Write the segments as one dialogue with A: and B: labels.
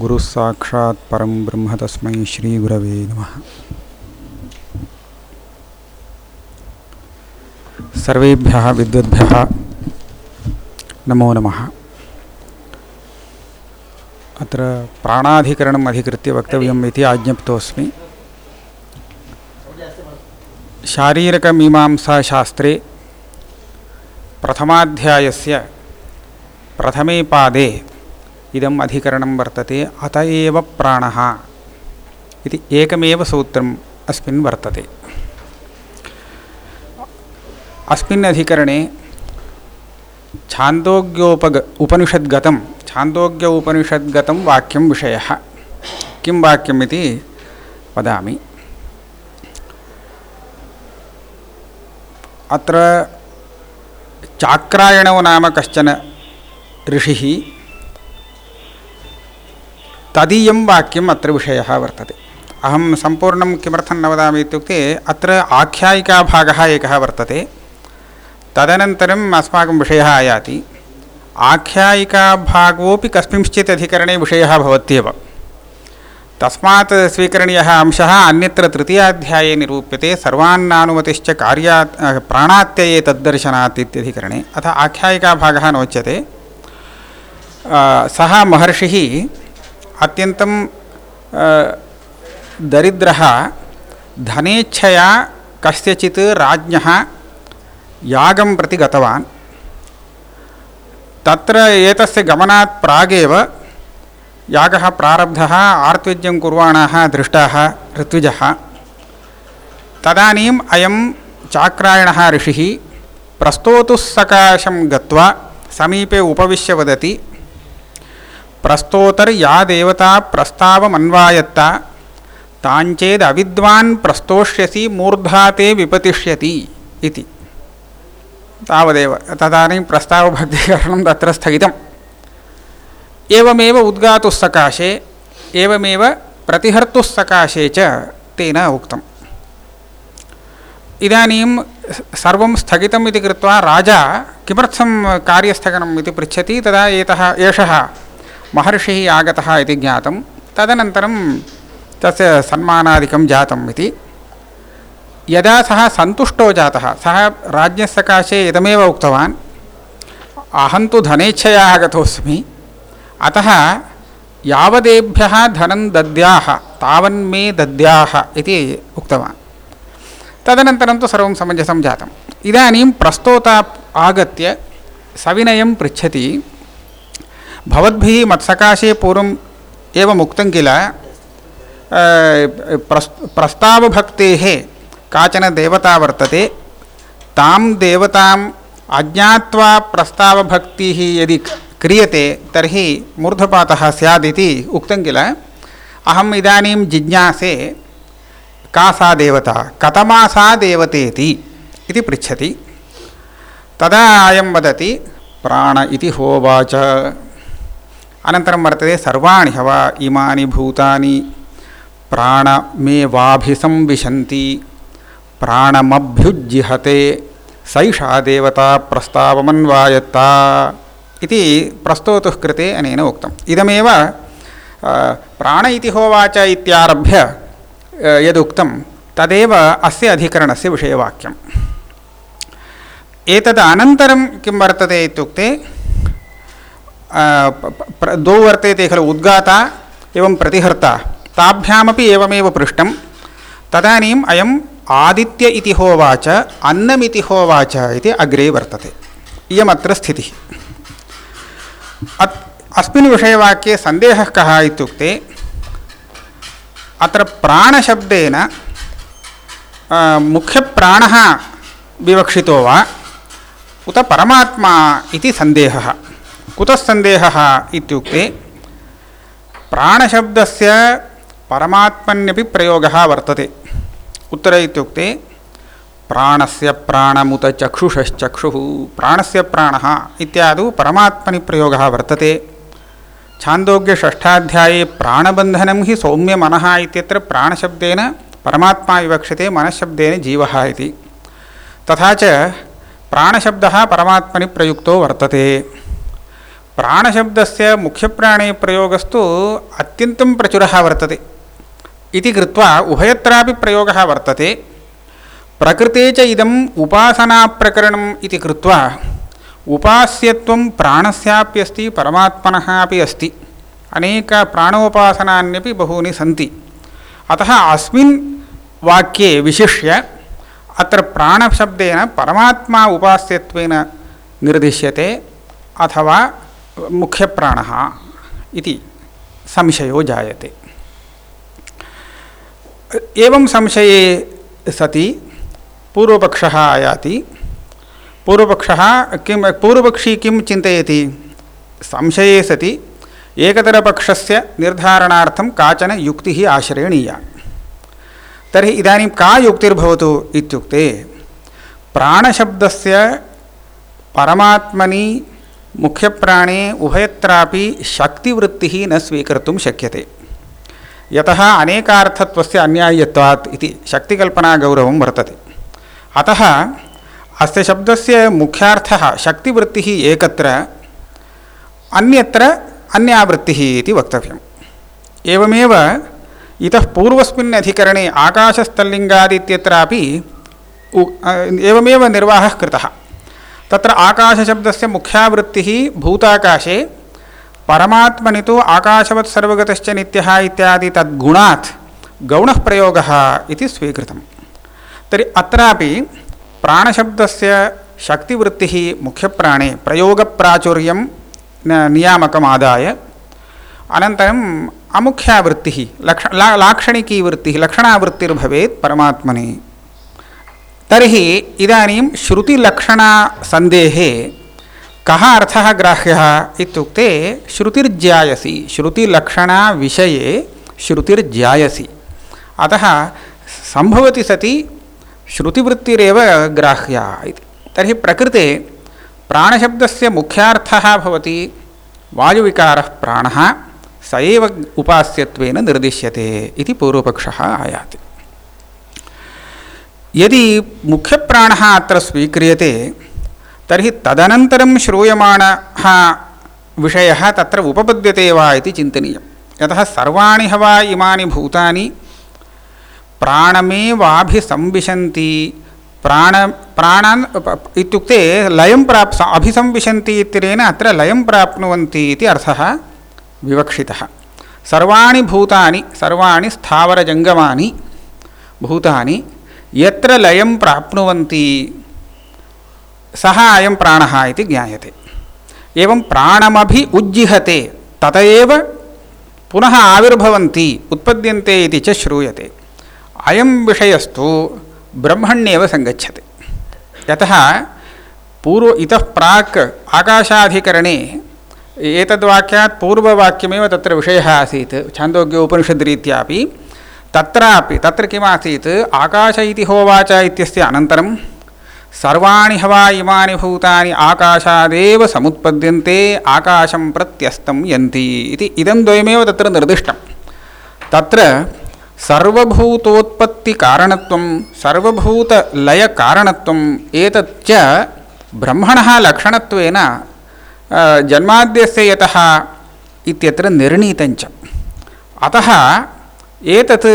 A: गुरुः साक्षात् परं ब्रह्म तस्मै श्रीगुरवे नमः। सर्वेभ्यः विद्वद्भ्यः नमो नमः। अत्र प्राणाधिकरणम् अधिकृत्य वक्तव्यम् इति आज्ञप्तोऽस्मि। शारीरकमीमांसाशास्त्रे प्रथमाध्यायस्य प्रथमे पादे इदम् अधिकरणं वर्तते, अत एव प्राणः एकमेव सूत्रम् अस्मिन् वर्तते। अस्मिन् अधिकरणे छान्दोग्योपग, उपनिषद्गतं, छान्दोग्य वाक्यं विषयः। किं वाक्यम् वदामि। अत्र चाक्रायणो नाम कश्चन ऋषिः तदीयं वाक्यम् अत्र विषयः वर्तते। अहं सम्पूर्णं किमर्थं न वदामि इत्युक्ते आख्यायिकाभागः एकः वर्तते। तदनन्तरम् अस्माकं विषयः आयाति। आख्यायिकाभागोऽपि कस्मिंश्चित् अधिकरणे विषयः भवत्येव। तस्मात् स्वीकरणीयः अंशः अन्यत्र तृतीयाध्याये निरूप्यते। सर्वान्नानुमतिश्च कार्यात् प्राणात्यये तद्दर्शनात् इत्यधिकरणे। अथ आख्यायिकाभागः नोच्यते। सः महर्षिः अत्यन्तं दरिद्रः, धनेच्छया कस्यचित् राज्ञः यागं प्रति गतवान्। तत्र एतस्य गमनात् प्रागेव यागः प्रारब्धः आर्त्विज्यं कुर्वाणाः दृष्टाः ऋत्विजः। तदानीम् अयं चाक्रायणः ऋषिः प्रस्तोतुः सकाशं गत्वा समीपे उपविश्य वदति। प्रस्तोतर्या देवता प्रस्तावमन्वायत्त, ताञ्चेद् अविद्वान् प्रस्तोष्यसि, मूर्धा ते विपतिष्यति इति। तावदेव, तदानीं प्रस्तावभक्तिकरणं तत्र स्थगितम्। एवमेव उद्गातुः सकाशे, एवमेव प्रतिहर्तुः सकाशे च तेन उक्तम्। इदानीं सर्वं स्थगितम् इति कृत्वा राजा किमर्थं कार्यस्थगनम् इति पृच्छति, तदा एतः, एषः महर्षिः आगतः इति ज्ञातं तदनन्तरं तस्य सन्मानादिकं यदा सः सन्तुष्टो जातः, सः राज्ञस्सकाशे इदमेव उक्तवान्, अहं तु धनेच्छया आगतोऽस्मि। अतः यावदेभ्यः धनं दद्याः, तावन्मे दद्याः इति उक्तवान्। तदनन्तरं तु सर्वं समञ्जसं प्रस्तोता आगत्य सविनयं पृच्छति। भवद्भिः मत्सकाशे पूर्वम् एवमुक्तं किल? प्रस्, प्रस्तावभक्तेः काचन देवता वर्तते। तां देवताम् अज्ञात्वा प्रस्तावभक्तिः यदि क्रियते, तर्हि मूर्धपातः स्यादिति उक्तं किल? अहम् इदानीं जिज्ञासे, का सा देवता? कथमा सा देवतेति इति पृच्छति। तदा अयं वदति, प्राण इति होवाच। अनन्तरं वर्तते सर्वाणि हवा इमानि भूतानि। प्राणमेवाभिसंविशन्ति। प्राणमभ्युज्जिहते। सैषा देवता प्रस्तावमन्वायत्ता इति प्रस्तोतुः कृते अनेन उक्तम्। इदमेव प्राण इति होवाच इत्यारभ्य यदुक्तं तदेव अस्य अधिकरणस्य विषयवाक्यम्। एतद् अनन्तरं किं वर्तते इत्युक्ते द्वौ वर्तेते खलु उद्गाता एवं प्रतिहर्ता। ताभ्यामपि एवमेव पृष्टं तदानीम् अयम् आदित्य इति होवाच, अन्नमिति होवाच इति अग्रे वर्तते। इयमत्र स्थितिः। अत्, अस्मिन् विषयवाक्ये सन्देहः कः इत्युक्ते, अत्र प्राणशब्देन मुख्यप्राणः विवक्षितो वा, उत परमात्मा इति सन्देहः। कुतः सन्देहः इत्युक्ते प्राणशब्दस्य परमात्मन्यपि प्रयोगः वर्तते। कुत्र इत्युक्ते प्राणस्य प्राणमुत चक्षुषश्चक्षुः, प्राणस्य प्राणः इत्यादौ परमात्मनि प्रयोगः वर्तते। छान्दोग्यषष्ठाध्याये प्राणबन्धनं हि सौम्यमनः इत्यत्र प्राणशब्देन परमात्मा विवक्षते, मनःशब्देन जीवः इति। तथा च प्राणशब्दः परमात्मनि प्रयुक्तो वर्तते। प्राणशब्दस्य मुख्यप्राणे प्रयोगस्तु अत्यन्तं प्रचुरः वर्तते। इति कृत्वा उभयत्रापि प्रयोगः वर्तते। प्रकृते च इदम् उपासनाप्रकरणम् इति कृत्वा उपास्यत्वं प्राणस्याप्यस्ति, परमात्मनः अपि अस्ति। अनेकप्राणोपासनान्यपि बहूनि अतः अस्मिन् वाक्ये विशिष्य अत्र प्राणशब्देन परमात्मा उपास्यत्वेन निर्दिश्यते अथवा मुख्यप्राणः इति संशयो जायते। एवं संशये सति पूर्वपक्षः आयाति। पूर्वपक्षः किं, पूर्वपक्षी किं चिन्तयति? संशये सति एकतरपक्षस्य निर्धारणार्थं काचन युक्तिः आश्रयणीया। तर्हि इदानीं का युक्तिर्भवतु इत्युक्ते प्राणशब्दस्य परमात्मनि मुख्यप्राणे उभयत्रापि शक्तिवृत्तिः न स्वीकर्तुं शक्यते। यतः अनेकार्थत्वस्य अन्याय्यत्वात् इति शक्तिकल्पनागौरवं वर्तते। अतः अस्य शब्दस्य मुख्यार्थः शक्तिवृत्तिः एकत्र, अन्यत्र अन्यावृत्तिः इति वक्तव्यम्। एवमेव इतः पूर्वस्मिन् अधिकरणे आकाशस्थल्लिङ्गादित्यत्रापि एवमेव निर्वाहः कृतः। तत्र आकाशशब्दस्य मुख्यावृत्तिः भूताकाशे, परमात्मनि तु आकाशवत् सर्वगतश्च नित्यः इत्यादि तद्गुणात् गौणः प्रयोगः इति स्वीकृतं तर्हि अत्रापि प्राणशब्दस्य शक्तिवृत्तिः मुख्यप्राणे प्रयोगप्राचुर्यं नियामकमादाय, अनन्तरम् अमुख्यावृत्तिः, लक्ष, ला लाक्षणिकी वृत्तिः लक्षणावृत्तिर्भवेत् परमात्मनि। तर्हि इदानीं श्रुतिलक्षणसन्देहे कः अर्थः ग्राह्यः इत्युक्ते श्रुतिर्ज्यायसि श्रुतिलक्षणविषये श्रुतिर्ज्यायसि। अतः सम्भवति सति श्रुतिवृत्तिरेव ग्राह्या इति। प्रकृते प्राणशब्दस्य मुख्यार्थः भवति, वायुविकारः प्राणः, स एव उपास्यत्वेन निर्दिश्यते आयाति। यदि मुख्यप्राणः अत्र स्वीक्रियते, तर्हि तदनन्तरं श्रूयमाणः विषयः तत्र उपपद्यते चिन्तनीयं यतः सर्वाणि हवा इमानि भूतानि प्राणमेवाभिसंविशन्ति, प्राण, प्राणान् इत्युक्ते लयं प्राप् अभिसंविशन्ति इत्यनेन अत्र लयं प्राप्नुवन्ति इति अर्थः विवक्षितः। सर्वाणि भूतानि सर्वाणि भूतानि यत्र लयं प्राप्नुवन्ति, सः अयं प्राणः इति ज्ञायते। एवं प्राणमभि उज्जिहते तत एव पुनः आविर्भवन्ति, उत्पद्यन्ते इति च श्रूयते। अयं विषयस्तु ब्रह्मण्येव सङ्गच्छते। यतः पूर्व इतः प्राक् आकाशाधिकरणे एतद्वाक्यात् पूर्ववाक्यमेव तत्र विषयः आसीत्, छान्दोग्य उपनिषद्रीत्यापि तत्रापि, तत्र किमासीत्? आकाश इति होवाच इत्यस्य अनन्तरं, सर्वाणि हवा इमानि भूतानि आकाशादेव समुत्पद्यन्ते, आकाशं प्रत्यस्तं यन्ति इति। इदं द्वयमेव तत्र निर्दिष्टं तत्र सर्वभूतोत्पत्तिकारणत्वं सर्वभूतलयकारणत्वम् एतच्च ब्रह्मणः लक्षणत्वेन जन्माद्यस्य यतः इत्यत्र निर्णीतञ्च। अतः एतत्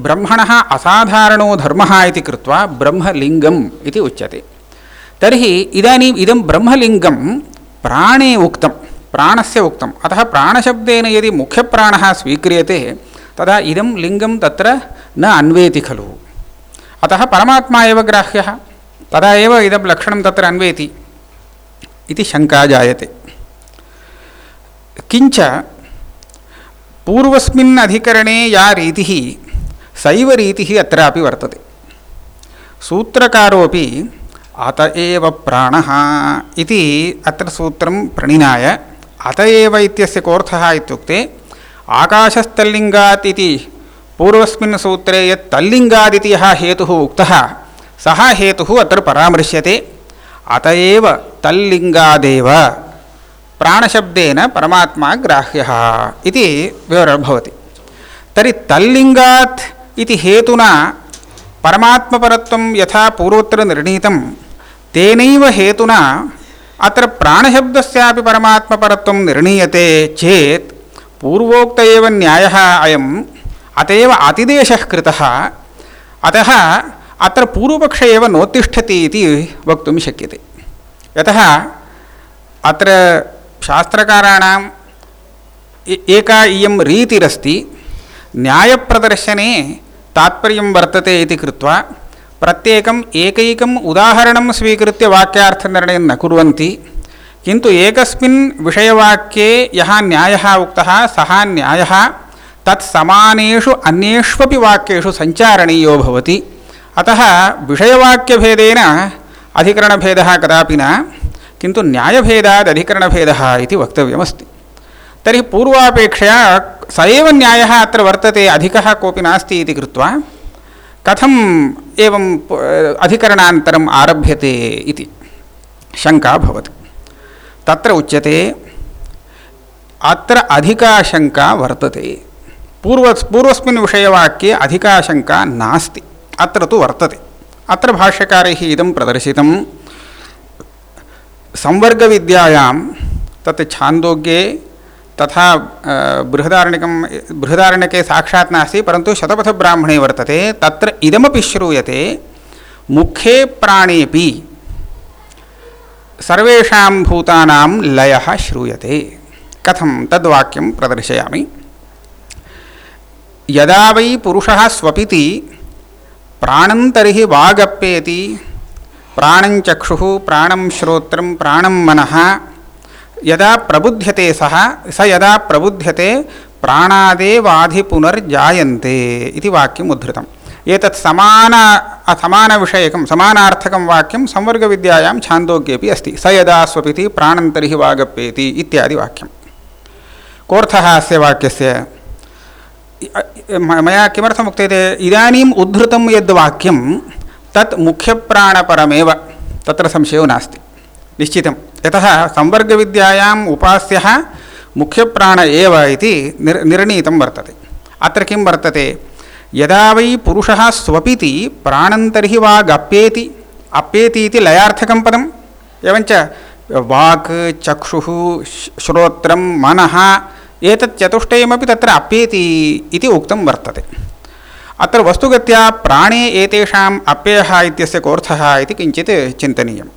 A: ब्रह्मणः असाधारणो धर्मः इति कृत्वा ब्रह्मलिङ्गम् इति उच्यते। तर्हि इदानीम् इदं ब्रह्मलिङ्गं प्राणे उक्तं, प्राणस्य उक्तम्। अतः प्राणशब्देन यदि मुख्यप्राणः स्वीक्रियते, तदा इदं लिङ्गं तत्र न अन्वेति खलु। अतः परमात्मा एव ग्राह्यः, तदा एव इदं लक्षणं तत्र अन्वेति इति शङ्का जायते। किञ्च पूर्वस्मिन् या रीतिः सैव रीतिः अत्रापि वर्तते। सूत्रकारोपि अत एव प्राणः इति अत्र सूत्रं प्रणिनाय अत एव इत्यस्य कोऽर्थः इत्युक्ते आकाशस्तल्लिङ्गात् इति पूर्वस्मिन् सूत्रे यत् तल्लिङ्गादिति यः हेतुः उक्तः, सः हेतुः अत्र परामृश्यते अत एव तल्लिङ्गादेव। प्राणशब्देन परमात्मा ग्राह्यः विवरणं तर्हि तल्लिङ्गात् इति हेतुना परमात्मपरत्वं यथा पूर्वत्र निर्णीतं तेनैव हेतुना अत्र प्राणशब्दस्यापि परमात्मपरत्वं निर्णीयते चेत् पूर्वोक्त न्यायः अयम् अत एव अतिदेशः अतः अत्र पूर्वपक्ष इति वक्तुं शक्यते। यतः अत्र शास्त्रकाराणाम् एका इयं रीतिरस्ति, न्यायप्रदर्शने तात्पर्यं वर्तते इति कृत्वा प्रत्येकम् एकैकम् उदाहरणं स्वीकृत्य वाक्यार्थनिर्णयं न कुर्वन्ति, किन्तु एकस्मिन् विषयवाक्ये यः न्यायः उक्तः सः न्यायः तत्समानेषु अन्येष्वपि वाक्येषु सञ्चारणीयो अतः विषयवाक्यभेदेन अधिकरणभेदः कदापि न। किन्तु न्यायभेदात् अधिकरणभेदः इति वक्तव्यमस्ति। तर्हि पूर्वापेक्षया स एव न्यायः अत्र वर्तते, अधिकः कोऽपि नास्ति इति कृत्वा कथम् एवम् अधिकरणान्तरम् आरभ्यते इति शङ्का उच्यते, अत्र अधिकाशङ्का वर्तते। पूर्व पूर्वस्मिन् विषयवाक्ये अधिकाशङ्का नास्ति। अत्र तु वर्तते। अत्र भाष्यकारैः इदं प्रदर्शितं संवर्गविद्यायां तत् छान्दोग्ये तथा बृहदारण्यकं, बृहदारण्यके साक्षात् नास्ति, परन्तु शतपथब्राह्मणे वर्तते, तत्र इदमपि श्रूयते, मुखे प्राणेपि सर्वेषां भूतानां लयः श्रूयते। कथं? तद्वाक्यं प्रदर्शयामि। यदा वै पुरुषः स्वपिति प्राणं तर्हि वागप्येति प्राणं चक्षुः, प्राणं श्रोत्रं, प्राणं मनः। यदा प्रबुध्यते सः, स यदा प्रबुध्यते, प्राणादेवाधिपुनर्जायन्ते इति वाक्यम् उद्धृतम्। एतत् समान समानविषयकं समानार्थकं वाक्यं संवर्गविद्यायां छान्दोग्येपि अस्ति। स यदा स्वपिति प्राणं तर्हि वागप्येति वाक्यं कोऽर्थः अस्य वाक्यस्य मया किमर्थम् उक्यते इदानीम् उद्धृतं यद्वाक्यं तत् मुख्यप्राणपरमेव, तत्र संशयो नास्ति। निश्चितं यतः संवर्गविद्यायाम् उपास्यः मुख्यप्राण एव इति निर्, निर्णीतं वर्तते। अत्र किं वर्तते? यदा वै पुरुषः स्वपिति प्राणन्तर्हि वागप्येति अप्येति इति लयार्थकं पदम्। एवञ्च वाक्, चक्षुः श्रोत्रं, मनः, एतत् चतुष्टयमपि तत्र अप्येति इति उक्तं वर्तते। अत्र वस्तुगत्या प्राणे एतेषाम् अप्ययः इत्यस्य कोऽर्थः इति किञ्चित् चिन्तनीयम्।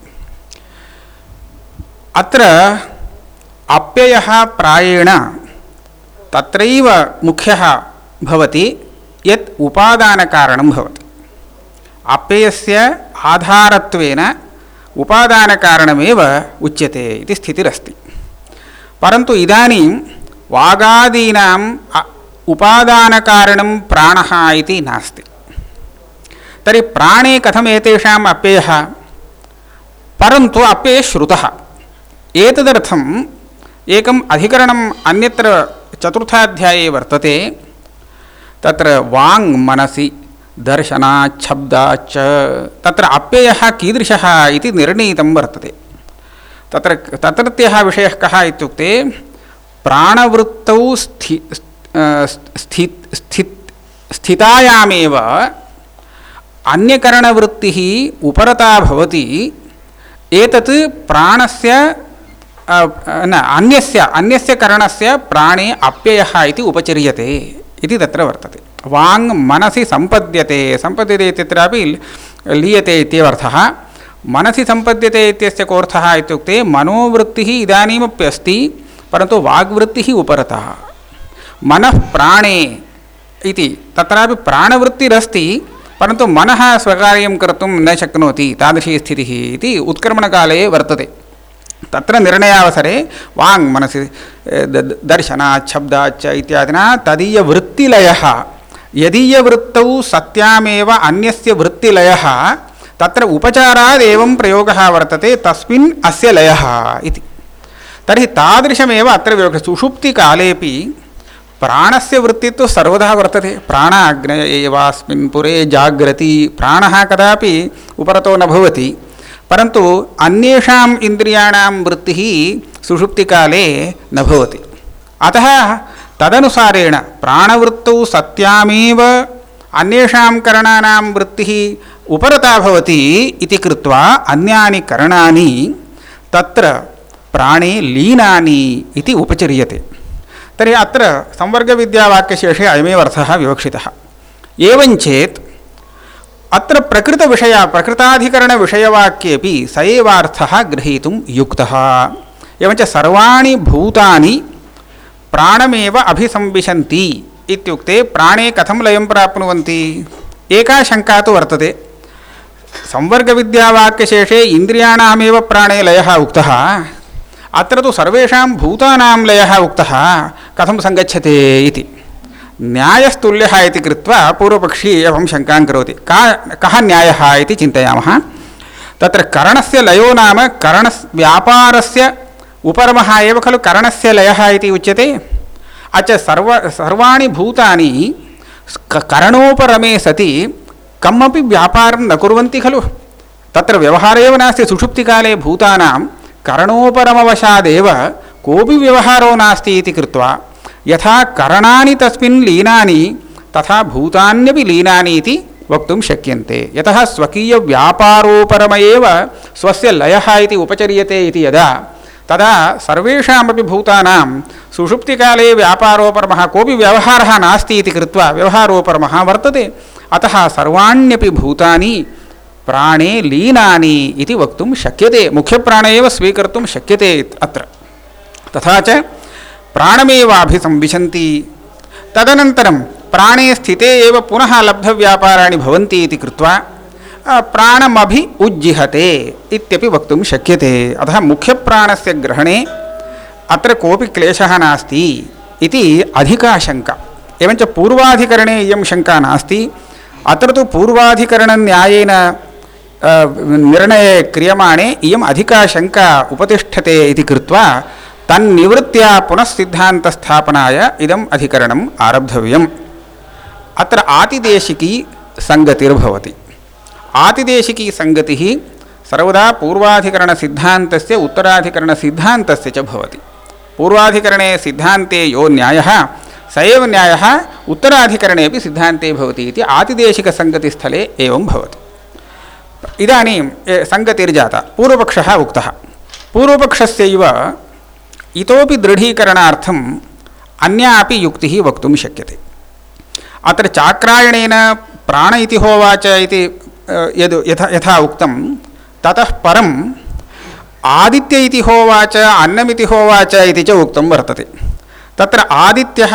A: अत्र अप्ययः प्रायेण तत्रैव मुख्यः भवति, यत् उपादानकारणं भवति। अप्ययस्य आधारत्वेन उपादानकारणमेव उच्यते इति स्थितिरस्ति। परन्तु इदानीं वागादीनाम् उपादानकारणं प्राणः इति नास्ति। तर्हि प्राणे कथम् एतेषाम् अप्ययः परन्तु अप्ययः श्रुतः। एतदर्थम् एकम् अधिकरणम् अन्यत्र चतुर्थाध्याये वर्तते। तत्र वाङ् मनसि दर्शनाच्छब्दाच्च तत्र अप्ययः कीदृशः इति निर्णीतं वर्तते। तत्र, तत्रत्यः विषयः कः इत्युक्ते, प्राणवृत्तौ स्थि स्थि, स्थित स्थितायामेव अन्यकरणवृत्तिः उपरता भवति। एतत् प्राणस्य न, अन्यस्य अन्यस्य करणस्य प्राणे अप्ययः इति उपचर्यते इति तत्र वर्तते। वाङ् मनसि सम्पद्यते सम्पद्यते इत्यत्रापि लीयते इत्यर्थः मनसि सम्पद्यते इत्यस्य कोऽर्थः इत्युक्ते मनोवृत्तिः इदानीमपि अस्ति, परन्तु वाग्वृत्तिः उपरतः। मनः प्राणे इति। तत्रापि प्राणवृत्तिरस्ति, परन्तु मनः स्वकार्यं कर्तुं न शक्नोति, तादृशी स्थितिः इति उत्क्रमणकाले वर्तते। तत्र निर्णयावसरे वाङ् मनसि दर्शनात् शब्दाच्च इत्यादिना तदीयवृत्तिलयः। यदीयवृत्तौ सत्यामेव अन्यस्य वृत्तिलयः, तत्र उपचारात् एवं प्रयोगः वर्तते, तस्मिन् अस्य लयः इति। तर्हि तादृशमेव अत्र सुषुप्तिकालेपि प्राणस्य वृत्तित्व सर्वदा वर्तते। प्राण अग्नय एवास्मिन् पुरे जाग्रति। प्राणः कदापि उपरतो न भवति। परन्तु अन्येषाम् इन्द्रियाणां वृत्तिः सुषुप्तिकाले न भवति। अतः तदनुसारेण प्राणवृत्तौ सत्यामेव अन्येषां करणानां वृत्तिः उपरता भवति इति कृत्वा अन्यानि करणानि तत्र प्राणे तर्हि अत्र संवर्गविद्यावाक्यशेषे अयमेव अर्थः विवक्षितः। एवञ्चेत् अत्र प्रकृतविषय प्रकृताधिकरणविषयवाक्येपि स एवार्थः गृहीतुं युक्तः। एवञ्च सर्वाणि भूतानि प्राणमेव अभिसंविशन्ति इत्युक्ते प्राणे कथं लयं प्राप्नुवन्ति? एका शङ्का तु वर्तते। संवर्गविद्यावाक्यशेषे इन्द्रियाणामेव प्राणे लयः उक्तः। अत्र तु सर्वेषां भूतानां लयः उक्तः, कथं सङ्गच्छते इति। न्यायस्तुल्यः इति कृत्वा पूर्वपक्षी एवं शङ्कां करोति। का, कः न्यायः इति चिन्तयामः। तत्र करणस्य लयो नाम करणस्, व्यापारस्य उपरमः एव खलु करणस्य लयः इति उच्यते। अच सर्व, सर्वाणि भूतानि करणोपरमे सति, कमपि व्यापारं न कुर्वन्ति खलु। तत्र व्यवहारः एव नास्ति। सुषुप्तिकाले भूतानां करणोपरमवशादेव कोऽपि व्यवहारो नास्ति कृत्वा यथा करणानि तस्मिन् लीनानि, तथा भूतान्यपि लीनानि इति वक्तुं शक्यन्ते। यतः स्वकीयव्यापारोपरम एव स्वस्य लयः इति उपचर्यते इति यदा, तदा सर्वेषामपि भूतानां सुषुप्तिकाले व्यापारोपरमः कोऽपि व्यवहारः नास्ति इति कृत्वा व्यवहारोपरमः वर्तते। अतः सर्वाण्यपि भूतानि प्राणे लीनानि इति वक्तुं शक्यते। मुख्यप्राण एव स्वीकर्तुं शक्यते अत्र। तथा च प्राणमेवाभिसंविशन्ति। तदनन्तरं प्राणे स्थिते एव पुनः लब्धव्यापाराणि भवन्ति इति कृत्वा प्राणमभि उज्जिहते इत्यपि वक्तुं शक्यते। अतः मुख्यप्राणस्य ग्रहणे अत्र कोऽपि क्लेशः नास्ति इति अधिका शङ्का। एवञ्च पूर्वाधिकरणे इयं शङ्का नास्ति। अत्र तु पूर्वाधिकरणन्यायेन निर्णये क्रियमाणे इयम् अधिका शङ्का उपतिष्ठते इति कृत्वा तन्निवृत्त्या पुनः सिद्धान्तस्थापनाय इदम् अधिकरणम् आरब्धव्यम्। अत्र आतिदेशिकी सङ्गतिर्भवति। आतिदेशिकी सङ्गतिः सर्वदा पूर्वाधिकरणसिद्धान्तस्य, उत्तराधिकरणसिद्धान्तस्य च भवति। पूर्वाधिकरणे सिद्धान्ते यो न्यायः, स एव न्यायः उत्तराधिकरणेपि सिद्धान्ते भवति इति आतिदेशिकसङ्गतिस्थले एवं भवति। इदानीं सङ्गतिर्जाता पूर्वपक्षः उक्तः। पूर्वपक्षस्यैव इतोपि दृढीकरणार्थम् अन्या अपि युक्तिः वक्तुं शक्यते। अत्र चाक्रायणेन प्राण इति होवाच इति यद् यथा यथा उक्तं, ततः परम् आदित्य इति होवाच, अन्नमिति होवाच इति च उक्तं वर्तते। तत्र आदित्यः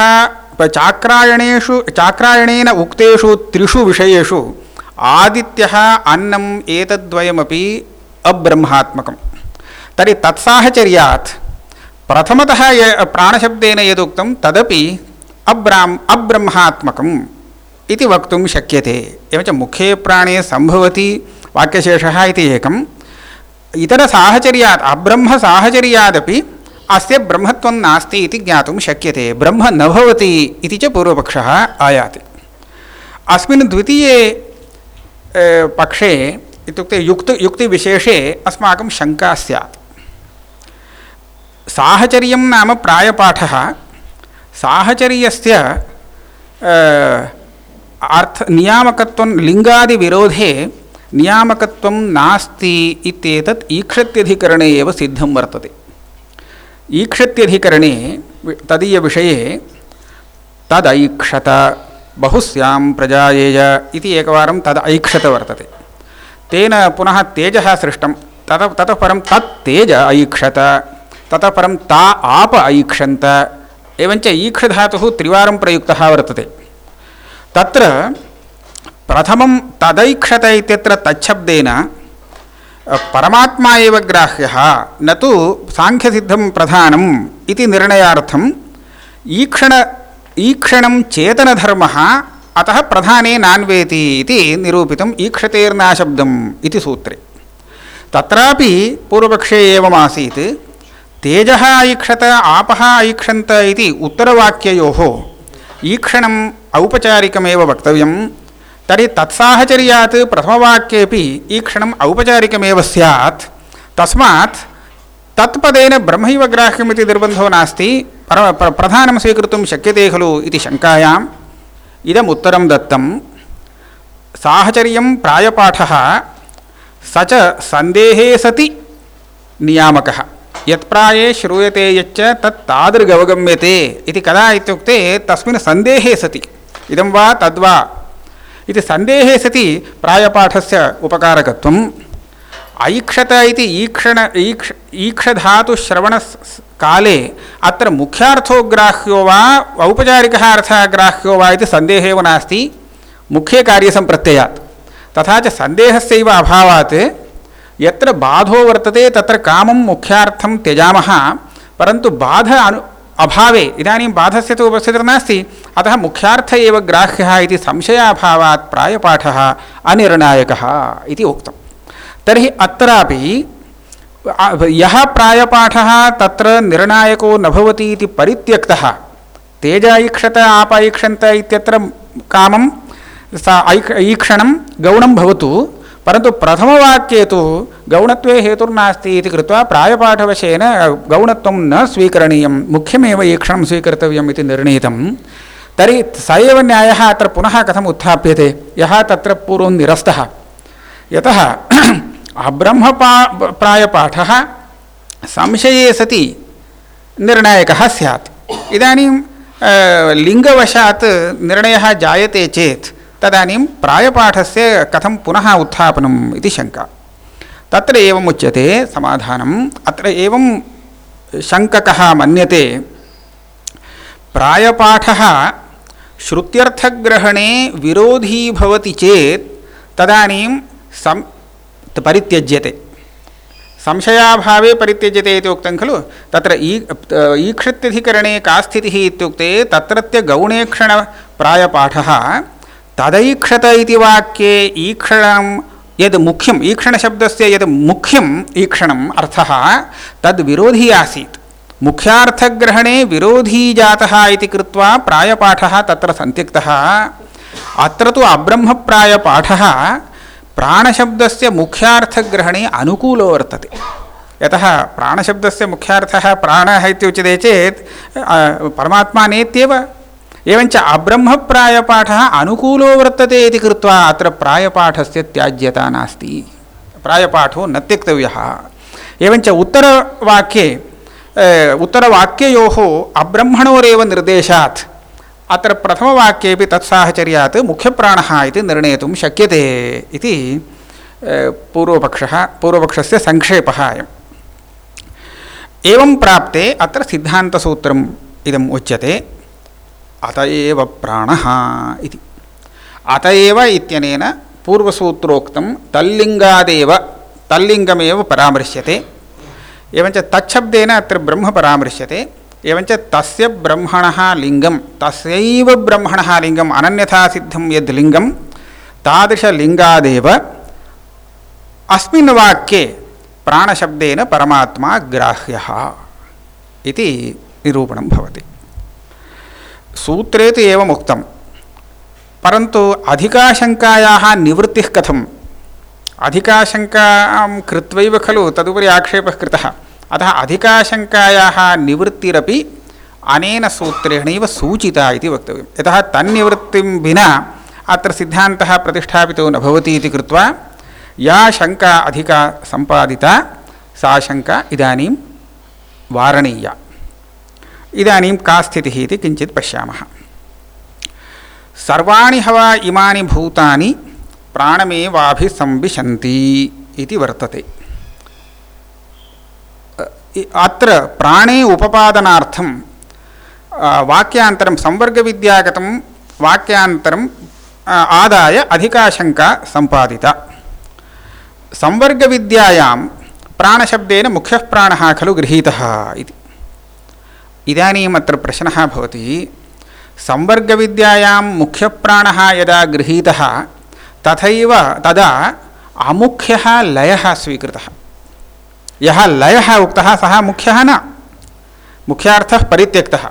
A: चाक्रायणेषु, चाक्रायणेन उक्तेषु त्रिषु विषयेषु आदित्यः अन्नम् एतद्वयमपि अब्रह्मात्मकं तर्हि तत्साहचर्यात् प्रथमतः प्राणशब्देन यदुक्तं तदपि अब्राम् अब्रह्मात्मकम् इति वक्तुं एवञ्च मुखे प्राणे सम्भवति वाक्यशेषः इति एकम्। इतरसाहचर्यात् अब्रह्मसाहचर्यादपि अस्य ब्रह्मत्वं नास्ति इति ज्ञातुं शक्यते। ब्रह्म न भवति इति च पूर्वपक्षः आयाति। अस्मिन् द्वितीये पक्षे इत्युक्ते युक्त युक्तिविशेषे अस्माकं शङ्का स्यात् साहचर्यं नाम प्रायपाठः साहचर्यस्य अर्थ नियामकत्वं लिङ्गादिविरोधे नियामकत्वं नास्ति इत्येतत् ईक्षत्यधिकरणे एव सिद्धं वर्तते ईक्षत्यधिकरणे तदीयविषये तदैक्षत बहुस्यां प्रजायेय इति एकवारं तद् वर्तते। तेन पुनः तेजः सृष्टं, ततः ततः परं तत् तेज ऐक्षत, ततः परं ता आप ऐक्षन्त, एवञ्च ईक्षधातुः त्रिवारं प्रयुक्तः वर्तते। तत्र प्रथमं तदैक्षत इत्यत्र परमात्मा एव ग्राह्यः, न तु साङ्ख्यसिद्धं प्रधानम् इति ईक्षण ईक्षणं चेतनधर्मः, अतः प्रधाने निरूपितम् ईक्षतेर्नाशब्दम् इति सूत्रे। तत्रापि पूर्वपक्षे एवमासीत्, तेजः ऐक्षत, आपः ऐक्षन्त इति उत्तरवाक्ययोः ईक्षणम् औपचारिकमेव वक्तव्यं तर्हि तत्साहचर्यात् प्रथमवाक्येपि ईक्षणम् औपचारिकमेव स्यात्। तस्मात् तत्पदेन ब्रह्मैव ग्राह्यमिति निर्बन्धो नास्ति पर प्रधानं स्वीकर्तुं शक्यते खलु इति शङ्कायाम् इदम् उत्तरं दत्तं साहचर्यं प्रायपाठः स च सन्देहे सति नियामकः यत्प्राये श्रूयते यच्च तत् तादृगवगम्यते इति कदा इत्युक्ते तस्मिन् सन्देहे सति इदं वा तद्वा इति सन्देहे सति प्रायपाठस्य उपकारकत्वम् ऐक्षत इति ईक्षण, ईक्ष ईक्षधातुश्रवणकाले अत्र मुख्यार्थो ग्राह्यो वा, औपचारिकः अर्थः ग्राह्यो वा इति सन्देहे एव नास्ति। मुख्ये कार्यसम्प्रत्ययात् तथा च सन्देहस्यैव अभावात्। बाधो वर्तते, तत्र कामं मुख्यार्थं त्यजामः। परन्तु बाध अनु, अभावे, इदानीं बाधस्य तु उपस्थितिर्नास्ति अतः मुख्यार्थ एव ग्राह्यः इति संशयाभावात् प्रायपाठः, अनिर्णायकः इति उक्तम्। तर्हि अत्रापि, यः प्रायपाठः तत्र निर्णायको न भवति इति परित्यक्तः। तेज ऐक्षत आप ऐक्षन्त इत्यत्र कामं, सा गौणं भवतु, परन्तु प्रथमवाक्ये तु गौणत्वे हेतुर्नास्ति इति कृत्वा प्रायपाठवशेन गौणत्वं न स्वीकरणीयं, मुख्यमेव ईक्षणं स्वीकर्तव्यम् इति निर्णीतं तर्हि स एव न्यायः अत्र पुनः कथम् उत्थाप्यते? तत्र पूर्वं निरस्तः। यतः अब्रह्मपा प्रायपाठः संशये सति, निर्णायकः स्यात्। इदानीं लिङ्गवशात् निर्णयः जायते चेत् तदानीं प्रायपाठस्य कथं पुनः उत्थापनम् इति शङ्का। तत्र एवम् उच्यते, समाधानम्। अत्र एवं शङ्ककः प्रायपाठः श्रुत्यर्थग्रहणे विरोधी भवति चेत् तदानीं सं परित्यज्यते। संशयाभावे परित्यज्यते इति उक्तं खलु? तत्र ई ईक्षत्यधिकरणे का स्थितिः इत्युक्ते तत्रत्य गौणेक्षणप्रायपाठः तदैक्षत इति वाक्ये ईक्षणं यद् मुख्यम्, ईक्षणशब्दस्य यद् मुख्यम् ईक्षणम् अर्थः तद् विरोधी आसीत्। मुख्यार्थग्रहणे विरोधी जातः इति कृत्वा प्रायपाठः तत्र सन्त्यक्तः अत्र तु अब्रह्मप्रायपाठः प्राणशब्दस्य मुख्यार्थग्रहणे अनुकूलो वर्तते। यतः प्राणशब्दस्य मुख्यार्थः प्राणः इत्युच्यते चेत् परमात्मा नेत्येव। एवञ्च अब्रह्मप्रायपाठः अनुकूलो वर्तते इति कृत्वा अत्र प्रायपाठस्य त्याज्यता नास्ति। प्रायपाठो न त्यक्तव्यः उत्तरवाक्ये उत्तरवाक्ययोः अब्रह्मणोरेव निर्देशात्। अत्र प्रथमवाक्येपि तत्साहचर्यात् मुख्यप्राणः इति निर्णेतुं शक्यते इति पूर्वपक्षः, पूर्वपक्षस्य सङ्क्षेपः अयम्। एवं प्राप्ते अत्र सिद्धान्तसूत्रम् इदम् उच्यते, अत एव प्राणः इति। अत एव इत्यनेन पूर्वसूत्रोक्तं तल्लिङ्गादेव, तल्लिङ्गमेव परामृश्यते। एवञ्च एवञ्च तस्य ब्रह्मणः लिङ्गं तस्यैव ब्रह्मणः लिङ्गम्, अनन्यथा सिद्धं यद् लिङ्गं तादृशलिङ्गादेव प्राणशब्देन परमात्मा ग्राह्यः इति निरूपणं भवति। सूत्रे तु एवम् उक्तं परन्तु अधिकाशङ्कायाः निवृत्तिः कथम्? अधिकाशङ्कां कृत्वैव खलु? तदुपरि आक्षेपः कृतः। अतः अधिकाशङ्कायाः निवृत्तिरपि अनेन सूत्रेणैव सूचिता इति वक्तव्यं यतः तन्निवृत्तिं विना अत्र सिद्धान्तः प्रतिष्ठापितो न भवति इति कृत्वा या शङ्का अधिका सम्पादिता, सा शङ्का इदानीं वारणीया। इदानीं का स्थितिः इति किञ्चित् पश्यामः। सर्वाणि हवा इमानि भूतानि प्राणमेवाभिसंविशन्ति इति वर्तते। अत्र प्राणे उपपादनार्थं वाक्यान्तरं संवर्गविद्यागतं, वाक्यान्तरं आदाय अधिकाशङ्का सम्पादिता। संवर्गविद्यायां प्राणशब्देन मुख्यः प्राणः खलु गृहीतः इति। इदानीम् अत्र प्रश्नः भवति, संवर्गविद्यायां मुख्यप्राणः यदा गृहीतः, तथैव तदा अमुख्यः लयः स्वीकृतः। यः लयः उक्तः, सः मुख्यः न। मुख्यार्थः परित्यक्तः।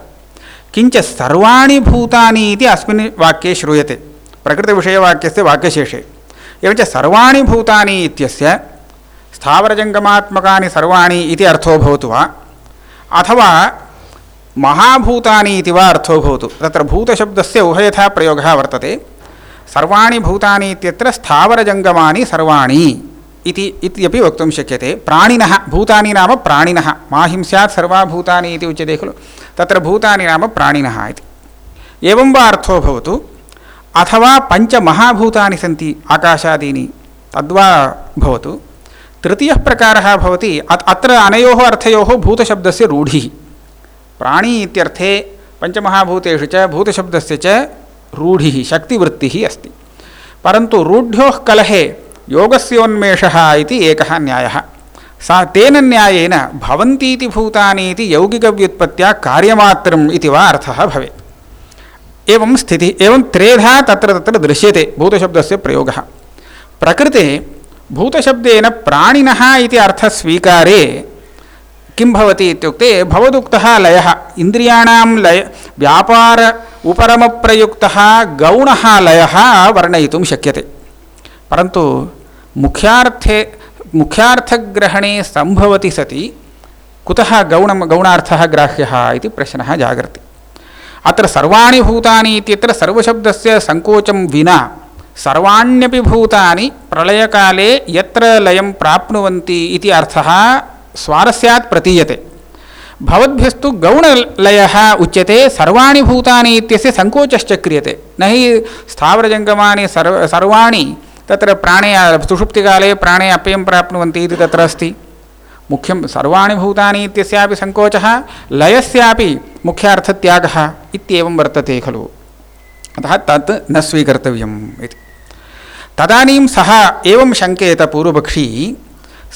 A: किञ्च सर्वाणि भूतानि अस्मिन् वाक्ये श्रूयते। प्रकृतिविषयवाक्यस्य वाक्यशेषे। एवञ्च सर्वाणि भूतानि इत्यस्य स्थावरजङ्गमात्मकानि सर्वाणि अर्थो अथवा महाभूतानि इति वा अर्थो भवतु? तत्र भूतशब्दस्य उभयथा प्रयोगः वर्तते। सर्वाणि भूतानि इत्यत्र सर्वाणि। इति वक्तुं शक्यते। प्राणिनः, भूतानि नाम प्राणिनः। मा हिं सर्वा भूतानि इति उच्यते खलु। तत्र भूतानि नाम प्राणिनः एवं वा अर्थो भवतु, अथवा पञ्चमहाभूतानि सन्ति आकाशादीनि, तद्वा भवतु। तृतीयः प्रकारः भवति अत्र अनयोः अर्थयोः भूतशब्दस्य रूढिः। प्राणी इत्यर्थे पञ्चमहाभूतेषु च भूतशब्दस्य च रूढिः, शक्तिवृत्तिः अस्ति। परन्तु कलहे योगस्योन्मेषः इति एकः तेन न्यायेन भवन्तीति भूतानि इति यौगिकव्युत्पत्त्या कार्यमात्रम् इति वा अर्थः भवेत् एवं स्थितिः, एवं त्रेधा तत्र तत्र दृश्यते भूतशब्दस्य प्रयोगः। प्रकृते भूतशब्देन प्राणिनः इति अर्थस्वीकारे किं भवति इत्युक्ते भवदुक्तः लयः, इन्द्रियाणां लय, व्यापार उपरमप्रयुक्तः गौणः लयः वर्णयितुं शक्यते। परन्तु मुख्यार्थे, मुख्यार्थग्रहणे सम्भवति सति, कुतः गौणं गौणार्थः ग्राह्यः इति प्रश्नः जागर्ति। अत्र सर्वाणि भूतानि इत्यत्र सर्वशब्दस्य सङ्कोचं विना सर्वाण्यपि भूतानि प्रलयकाले यत्र लयं प्राप्नुवन्ति इति अर्थः स्वारस्यात् प्रतीयते। भवद्भ्यस्तु गौणलयः उच्यते, सर्वाणि भूतानि इत्यस्य सङ्कोचश्च क्रियते। न हि स्थावरजङ्गमानि सर्व, सर्वाणि तत्र प्राणे, सुषुप्तिकाले प्राणे अप्ययं प्राप्नुवन्ति इति तत्र अस्ति। मुख्यं सर्वाणि भूतानि इत्यस्यापि सङ्कोचः, लयस्यापि मुख्यार्थत्यागः इत्येवं वर्तते खलु। अतः तत् न स्वीकर्तव्यम् इति। तदानीं सः एवं शङ्केत पूर्वपक्षी,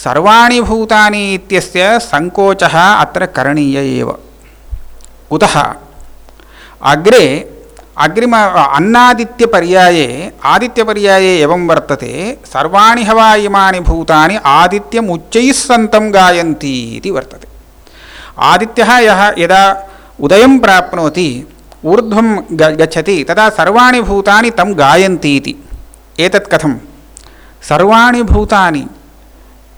A: सर्वाणि भूतानि इत्यस्य सङ्कोचः अत्र करणीय एव। कुतः? अग्रे अग्रिम अन्नादित्यपर्याये, आदित्यपर्याये एवं वर्तते, सर्वाणि हवा इमानि भूतानि आदित्यमुच्चैः सन्तं गायन्ति इति वर्तते। आदित्यः यः यदा उदयं प्राप्नोति, ऊर्ध्वं गच्छति, तदा सर्वाणि भूतानि तं गायन्ति इति एतत् कथं सर्वाणि भूतानि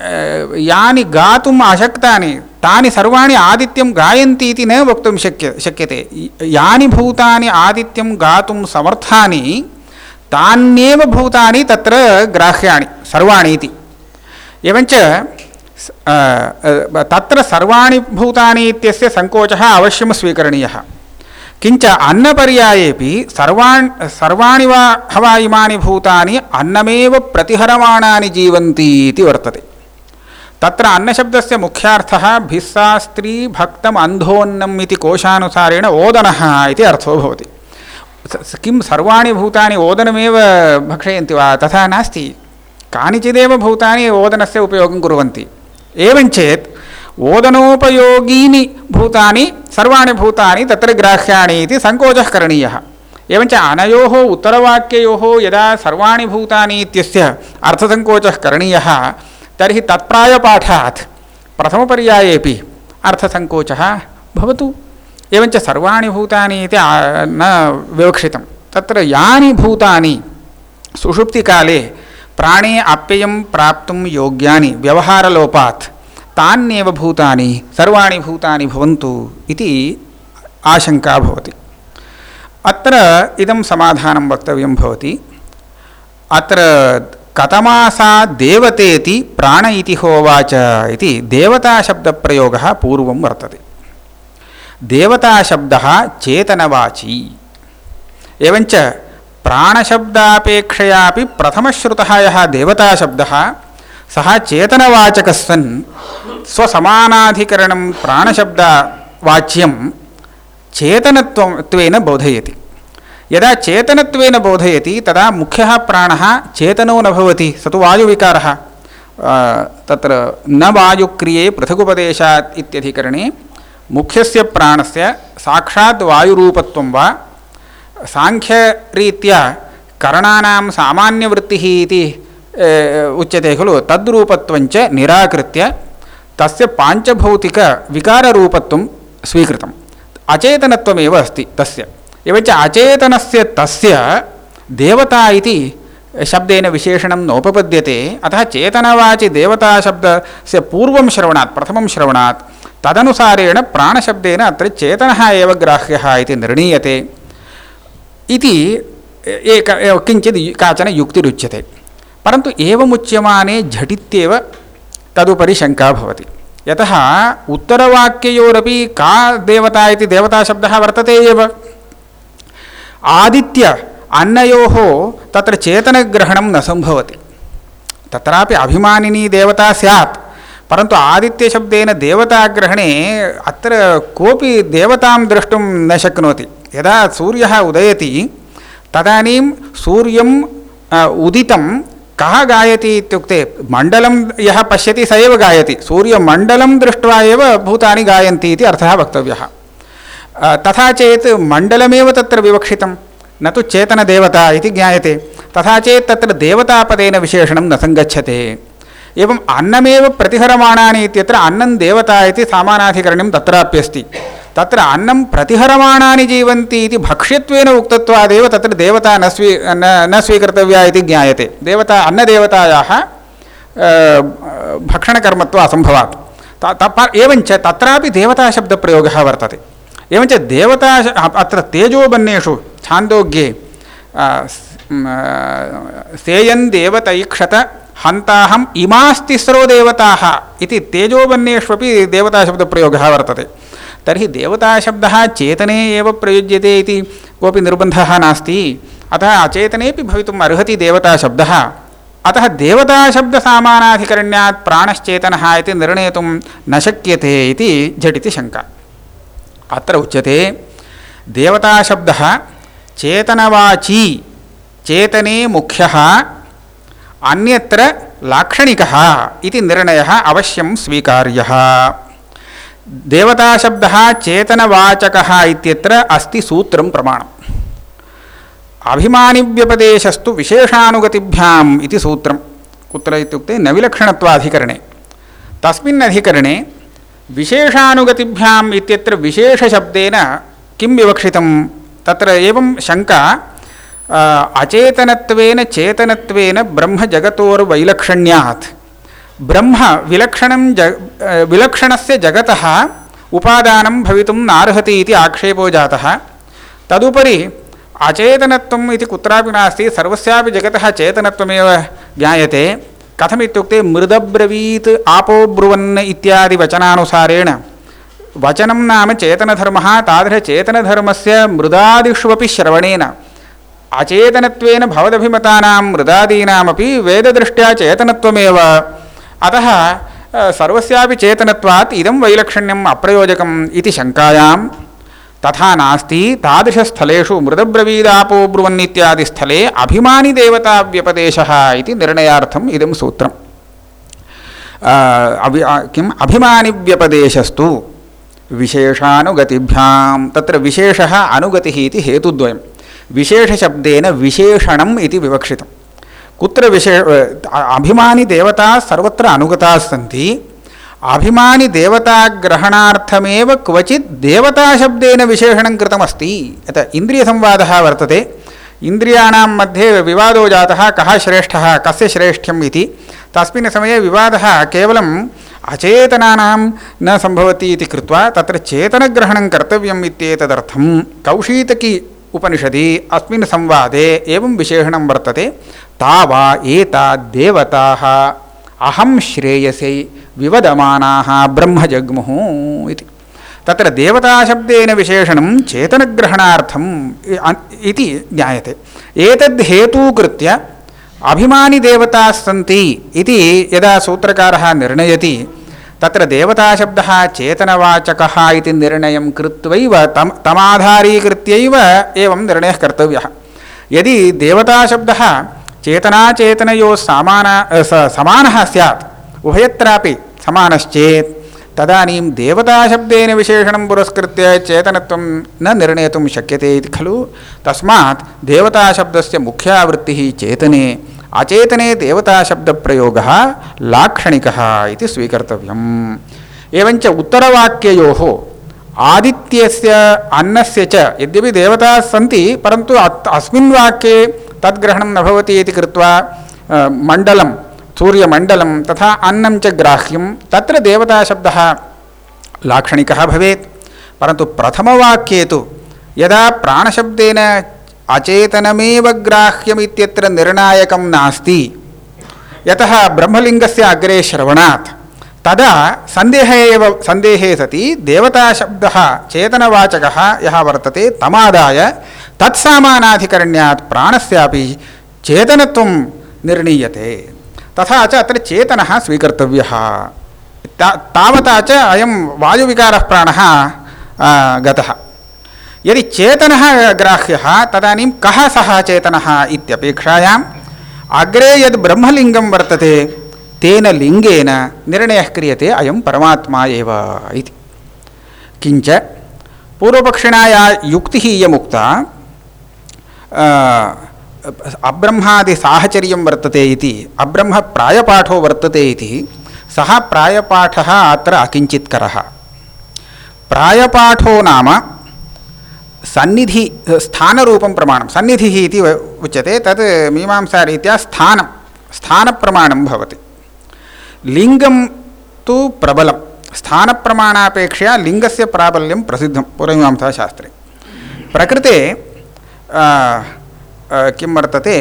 A: यानि गातुम् अशक्तानि, तानि सर्वाणि आदित्यं गायन्ति इति न वक्तुं शक्य, शक्यते। यानि भूतानि आदित्यं गातुं समर्थानि, तान्येव भूतानि तत्र ग्राह्याणि, सर्वाणि इति। एवञ्च तत्र सर्वाणि भूतानि इत्यस्य सङ्कोचः अवश्यं स्वीकरणीयः। किञ्च अन्नपर्यायेपि सर्वान् सर्वाणि वा हवा इमानि भूतानि अन्नमेव प्रतिहरमाणानि जीवन्ति इति वर्तते। तत्र अन्नशब्दस्य मुख्यार्थः भिस्सास्त्री भक्तम् अन्धोन्नम् इति कोशानुसारेण ओदनः इति अर्थो भवति। किं सर्वाणि भूतानि ओदनमेव भक्षयन्ति वा? तथा नास्ति। कानिचिदेव भूतानि ओदनस्य उपयोगं कुर्वन्ति। एवञ्चेत् ओदनोपयोगीनि भूतानि, सर्वाणि भूतानि तत्र ग्राह्याणि इति सङ्कोचः करणीयः। एवञ्च अनयोः, उत्तरवाक्ययोः यदा सर्वाणि भूतानि इत्यस्य अर्थसङ्कोचः करणीयः तर्हि तत्प्रायपाठात् प्रथमपर्यायेपि अर्थसङ्कोचः भवतु। एवञ्च सर्वाणि भूतानि इति न विवक्षितं। तत्र यानि भूतानि, सुषुप्तिकाले प्राणे अप्ययं प्राप्तुं योग्यानि व्यवहारलोपात् तान्येव भूतानि, सर्वाणि भूतानि भवन्तु इति आशङ्का भवति। अत्र इदं समाधानं वक्तव्यं भवति। अत्र कथमासा देवतेति प्राण इति होवाच इति देवताशब्दप्रयोगः पूर्वं वर्तते देवताशब्दः चेतनवाची एवञ्च प्राणशब्दापेक्षयापि प्रथमश्रुतः यः देवताशब्दः सः चेतनवाचकः सन् स्वसमानाधिकरणं प्राणशब्दवाच्यं चेतनत्वेन बोधयति यदा चेतनत्वेन बोधयति, तदा मुख्यः प्राणः चेतनो न भवति, स तु वायुविकारः। तत्र न वायुक्रिये पृथगुपदेशात् इत्यधिकरणे मुख्यस्य प्राणस्य साक्षात् वायुरूपत्वं वा साङ्ख्यरीत्या करणानां सामान्यवृत्तिः इति उच्यते खलु तद्रूपत्वञ्च निराकृत्य तस्य पाञ्चभौतिकविकाररूपत्वं स्वीकृतम्। अचेतनत्वमेव अस्ति तस्य। एवञ्च अचेतनस्य तस्य देवता इति शब्देन विशेषणं नोपपद्यते। अतः चेतनवाचि देवताशब्दस्य पूर्वं श्रवणात्, प्रथमं श्रवणात्, तदनुसारेण प्राणशब्देन अत्र चेतनः एव ग्राह्यः इति निर्णीयते। इति एक किञ्चित् काचन युक्तिरुच्यते। परन्तु एवमुच्यमाने झटित्येव तदुपरि शङ्का भवति। यतः उत्तरवाक्ययोरपि का देवता इति देवताशब्दः वर्तते एव। आदित्य अन्नयोः तत्र चेतनग्रहणं न सम्भवति। तत्रापि अभिमानिनी देवता स्यात्, परन्तु आदित्यशब्देन देवताग्रहणे अत्र कोऽपि देवतां द्रष्टुं न शक्नोति। यदा सूर्यः उदयति, तदानीं सूर्यं उदितं, कः गायति इत्युक्ते मण्डलं यः पश्यति स एव गायति। सूर्यमण्डलं दृष्ट्वा एव भूतानि गायन्ति इति अर्थः वक्तव्यः। तथा चेत् मण्डलमेव तत्र विवक्षितं न तु चेतनदेवता इति ज्ञायते। तथा चेत् तत्र देवतापदेन विशेषणं न सङ्गच्छते। एवम् अन्नमेव प्रतिहरमाणानि इत्यत्र अन्नं देवता इति सामानाधिकरणं तत्राप्यस्ति। तत्र अन्नं प्रतिहरमाणानि जीवन्ति इति भक्ष्यत्वेन उक्तत्वादेव तत्र देवता न स्वी, न न स्वीकर्तव्या इति ज्ञायते। देवता, अन्नदेवतायाः भक्षणकर्मत्व असम्भवात्। एवञ्च तत्रापि देवताशब्दप्रयोगः वर्तते। एवञ्च देवता अत्र तेजोबन्नेषु छान्दोग्ये सेयन् देवतैक्षत, हन्ताहम् इमास्तिस्रो देवताः इति तेजोबन्नेष्वपि देवताशब्दप्रयोगः वर्तते। तर्हि देवताशब्दः चेतने एव प्रयुज्यते इति कोऽपि निर्बन्धः नास्ति। अतः अचेतनेपि भवितुम् अर्हति देवताशब्दः। अतः देवताशब्दसामानाधिकरण्यात् प्राणश्चेतनः इति निर्णेतुं न शक्यते इति झटिति शङ्का। अत्र उच्यते। देवताशब्दः चेतनवाची, चेतने मुख्यः, अन्यत्र लाक्षणिकः इति निर्णयः अवश्यं स्वीकार्यः। देवताशब्दः चेतनवाचकः इत्यत्र अस्ति सूत्रं प्रमाणम्। अभिमानिव्यपदेशस्तु विशेषानुगतिभ्याम् इति सूत्रं कुत्र इत्युक्ते नविलक्षणत्वाधिकरणे। विशेषानुगतिभ्याम् इत्यत्र विशेषशब्देन किं विवक्षितं? तत्र एवं शङ्का अचेतनत्वेन चेतनत्वेन ब्रह्मजगतोर्वैलक्षण्यात्। ब्रह्म विलक्षणं ज विलक्षणस्य जगतः उपादानं भवितुं नार्हति इति आक्षेपो जातः। तदुपरि अचेतनत्वम् इति कुत्रापि नास्ति, सर्वस्यापि जगतः चेतनत्वमेव कथमित्युक्ते मृदब्रवीत् आपोब्रुवन् इत्यादि वचनानुसारेण। वचनं नाम चेतनधर्मः, तादृशचेतनधर्मस्य मृदादिष्वपि श्रवणेन। अचेतनत्वेन भवदभिमतानां मृदादीनामपि वेददृष्ट्या चेतनत्वमेव। अतः सर्वस्यापि चेतनत्वात् इदं वैलक्षण्यम् अप्रयोजकम् इति शङ्कायां तथा नास्ति तादृशस्थलेषु मृदब्रवीदापो ब्रुवन्नित्यादिस्थले अभिमानिदेवताव्यपदेशः इति निर्णयार्थम् इदं सूत्रम्। किम्? अभिमानिव्यपदेशस्तु। विशेषानुगतिभ्यां तत्र विशेषः अनुगतिः इति हेतुद्वयं विशेषशब्देन विशेषणम् इति विवक्षितं कुत्र विशे अभिमानिदेवता सर्वत्र अनुगताः सन्ति अभिमानिदेवताग्रहणार्थमेव क्वचित् देवताशब्देन विशेषणं कृतमस्ति। यत् इन्द्रियसंवादः वर्तते। इन्द्रियाणां मध्ये विवादो जातः, कः श्रेष्ठः, कस्य श्रेष्ठ्यम् इति। तस्मिन् समये विवादः केवलम् अचेतनानां न सम्भवति इति कृत्वा तत्र चेतनग्रहणं कर्तव्यम् इत्येतदर्थं कौशीतकी उपनिषदि अस्मिन् संवादे एवं विशेषणं वर्तते। तावा एताद्देवताः अहं श्रेयसे। विवदमानाः ब्रह्मजग्मुः इति। तत्र देवताशब्देन विशेषणं चेतनग्रहणार्थम् इति ज्ञायते। एतद् हेतूकृत्य अभिमानिदेवताः सन्ति इति यदा सूत्रकारः निर्णयति, तत्र देवताशब्दः चेतनवाचकः इति निर्णयं कृत्वैव तम, तमाधारीकृत्यैव एवं निर्णयः कर्तव्यः। यदि देवताशब्दः चेतनाचेतनयोः समाना समानः स्यात् उभयत्रापि समानश्चेत् तदानीं देवताशब्देन विशेषणं पुरस्कृत्य चेतनत्वं न निर्णेतुं शक्यते इति खलु तस्मात् देवताशब्दस्य मुख्यावृत्तिः चेतने अचेतने देवताशब्दप्रयोगः लाक्षणिकः इति स्वीकर्तव्यम् एवञ्च उत्तरवाक्ययोः आदित्यस्य अन्नस्य च यद्यपि देवताः सन्ति परन्तु अस्मिन् वाक्ये तद्ग्रहणं न भवति इति कृत्वा मण्डलं सूर्यमण्डलं तथा अन्नं च ग्राह्यं तत्र देवताशब्दः लाक्षणिकः भवेत्। परन्तु प्रथमवाक्ये तु यदा प्राणशब्देन अचेतनमेव ग्राह्यमित्यत्र निर्णायकं नास्ति, यतः ब्रह्मलिङ्गस्य अग्रे श्रवणात्। तदा सन्देहे एव, सन्देहे सति देवताशब्दः चेतनवाचकः, यः वर्तते तमादाय, तत्सामानाधिकरण्यात् प्राणस्यापि चेतनत्वं निर्णीयते। तथा च अत्र चेतनः स्वीकर्तव्यः। ता, तावता च अयं वायुविकारः प्राणः गतः। यदि चेतनः ग्राह्यः, तदानीं कः सः चेतनः इत्यपेक्षायाम्? अग्रे यद् ब्रह्मलिङ्गं वर्तते, तेन लिङ्गेन निर्णयः क्रियते अयं परमात्मा एव पूर्वपक्षिणा युक्तिः इयमुक्ता अब्रह्मादिसाहचर्यं वर्तते इति अब्रह्मप्रायपाठो वर्तते इति, सः प्रायपाठः अत्र अकिञ्चित्करः। प्रायपाठो नाम सन्निधि, स्थानरूपं प्रमाणं, सन्निधिः इति उच्यते, तत् मीमांसारीत्या स्थानं, स्थानप्रमाणं भवति। लिङ्गं तु प्रबलं, स्थानप्रमाणापेक्षया लिङ्गस्य प्राबल्यं प्रसिद्धं, पूर्वमीमांसाशास्त्रे। प्रकृते किं वर्तते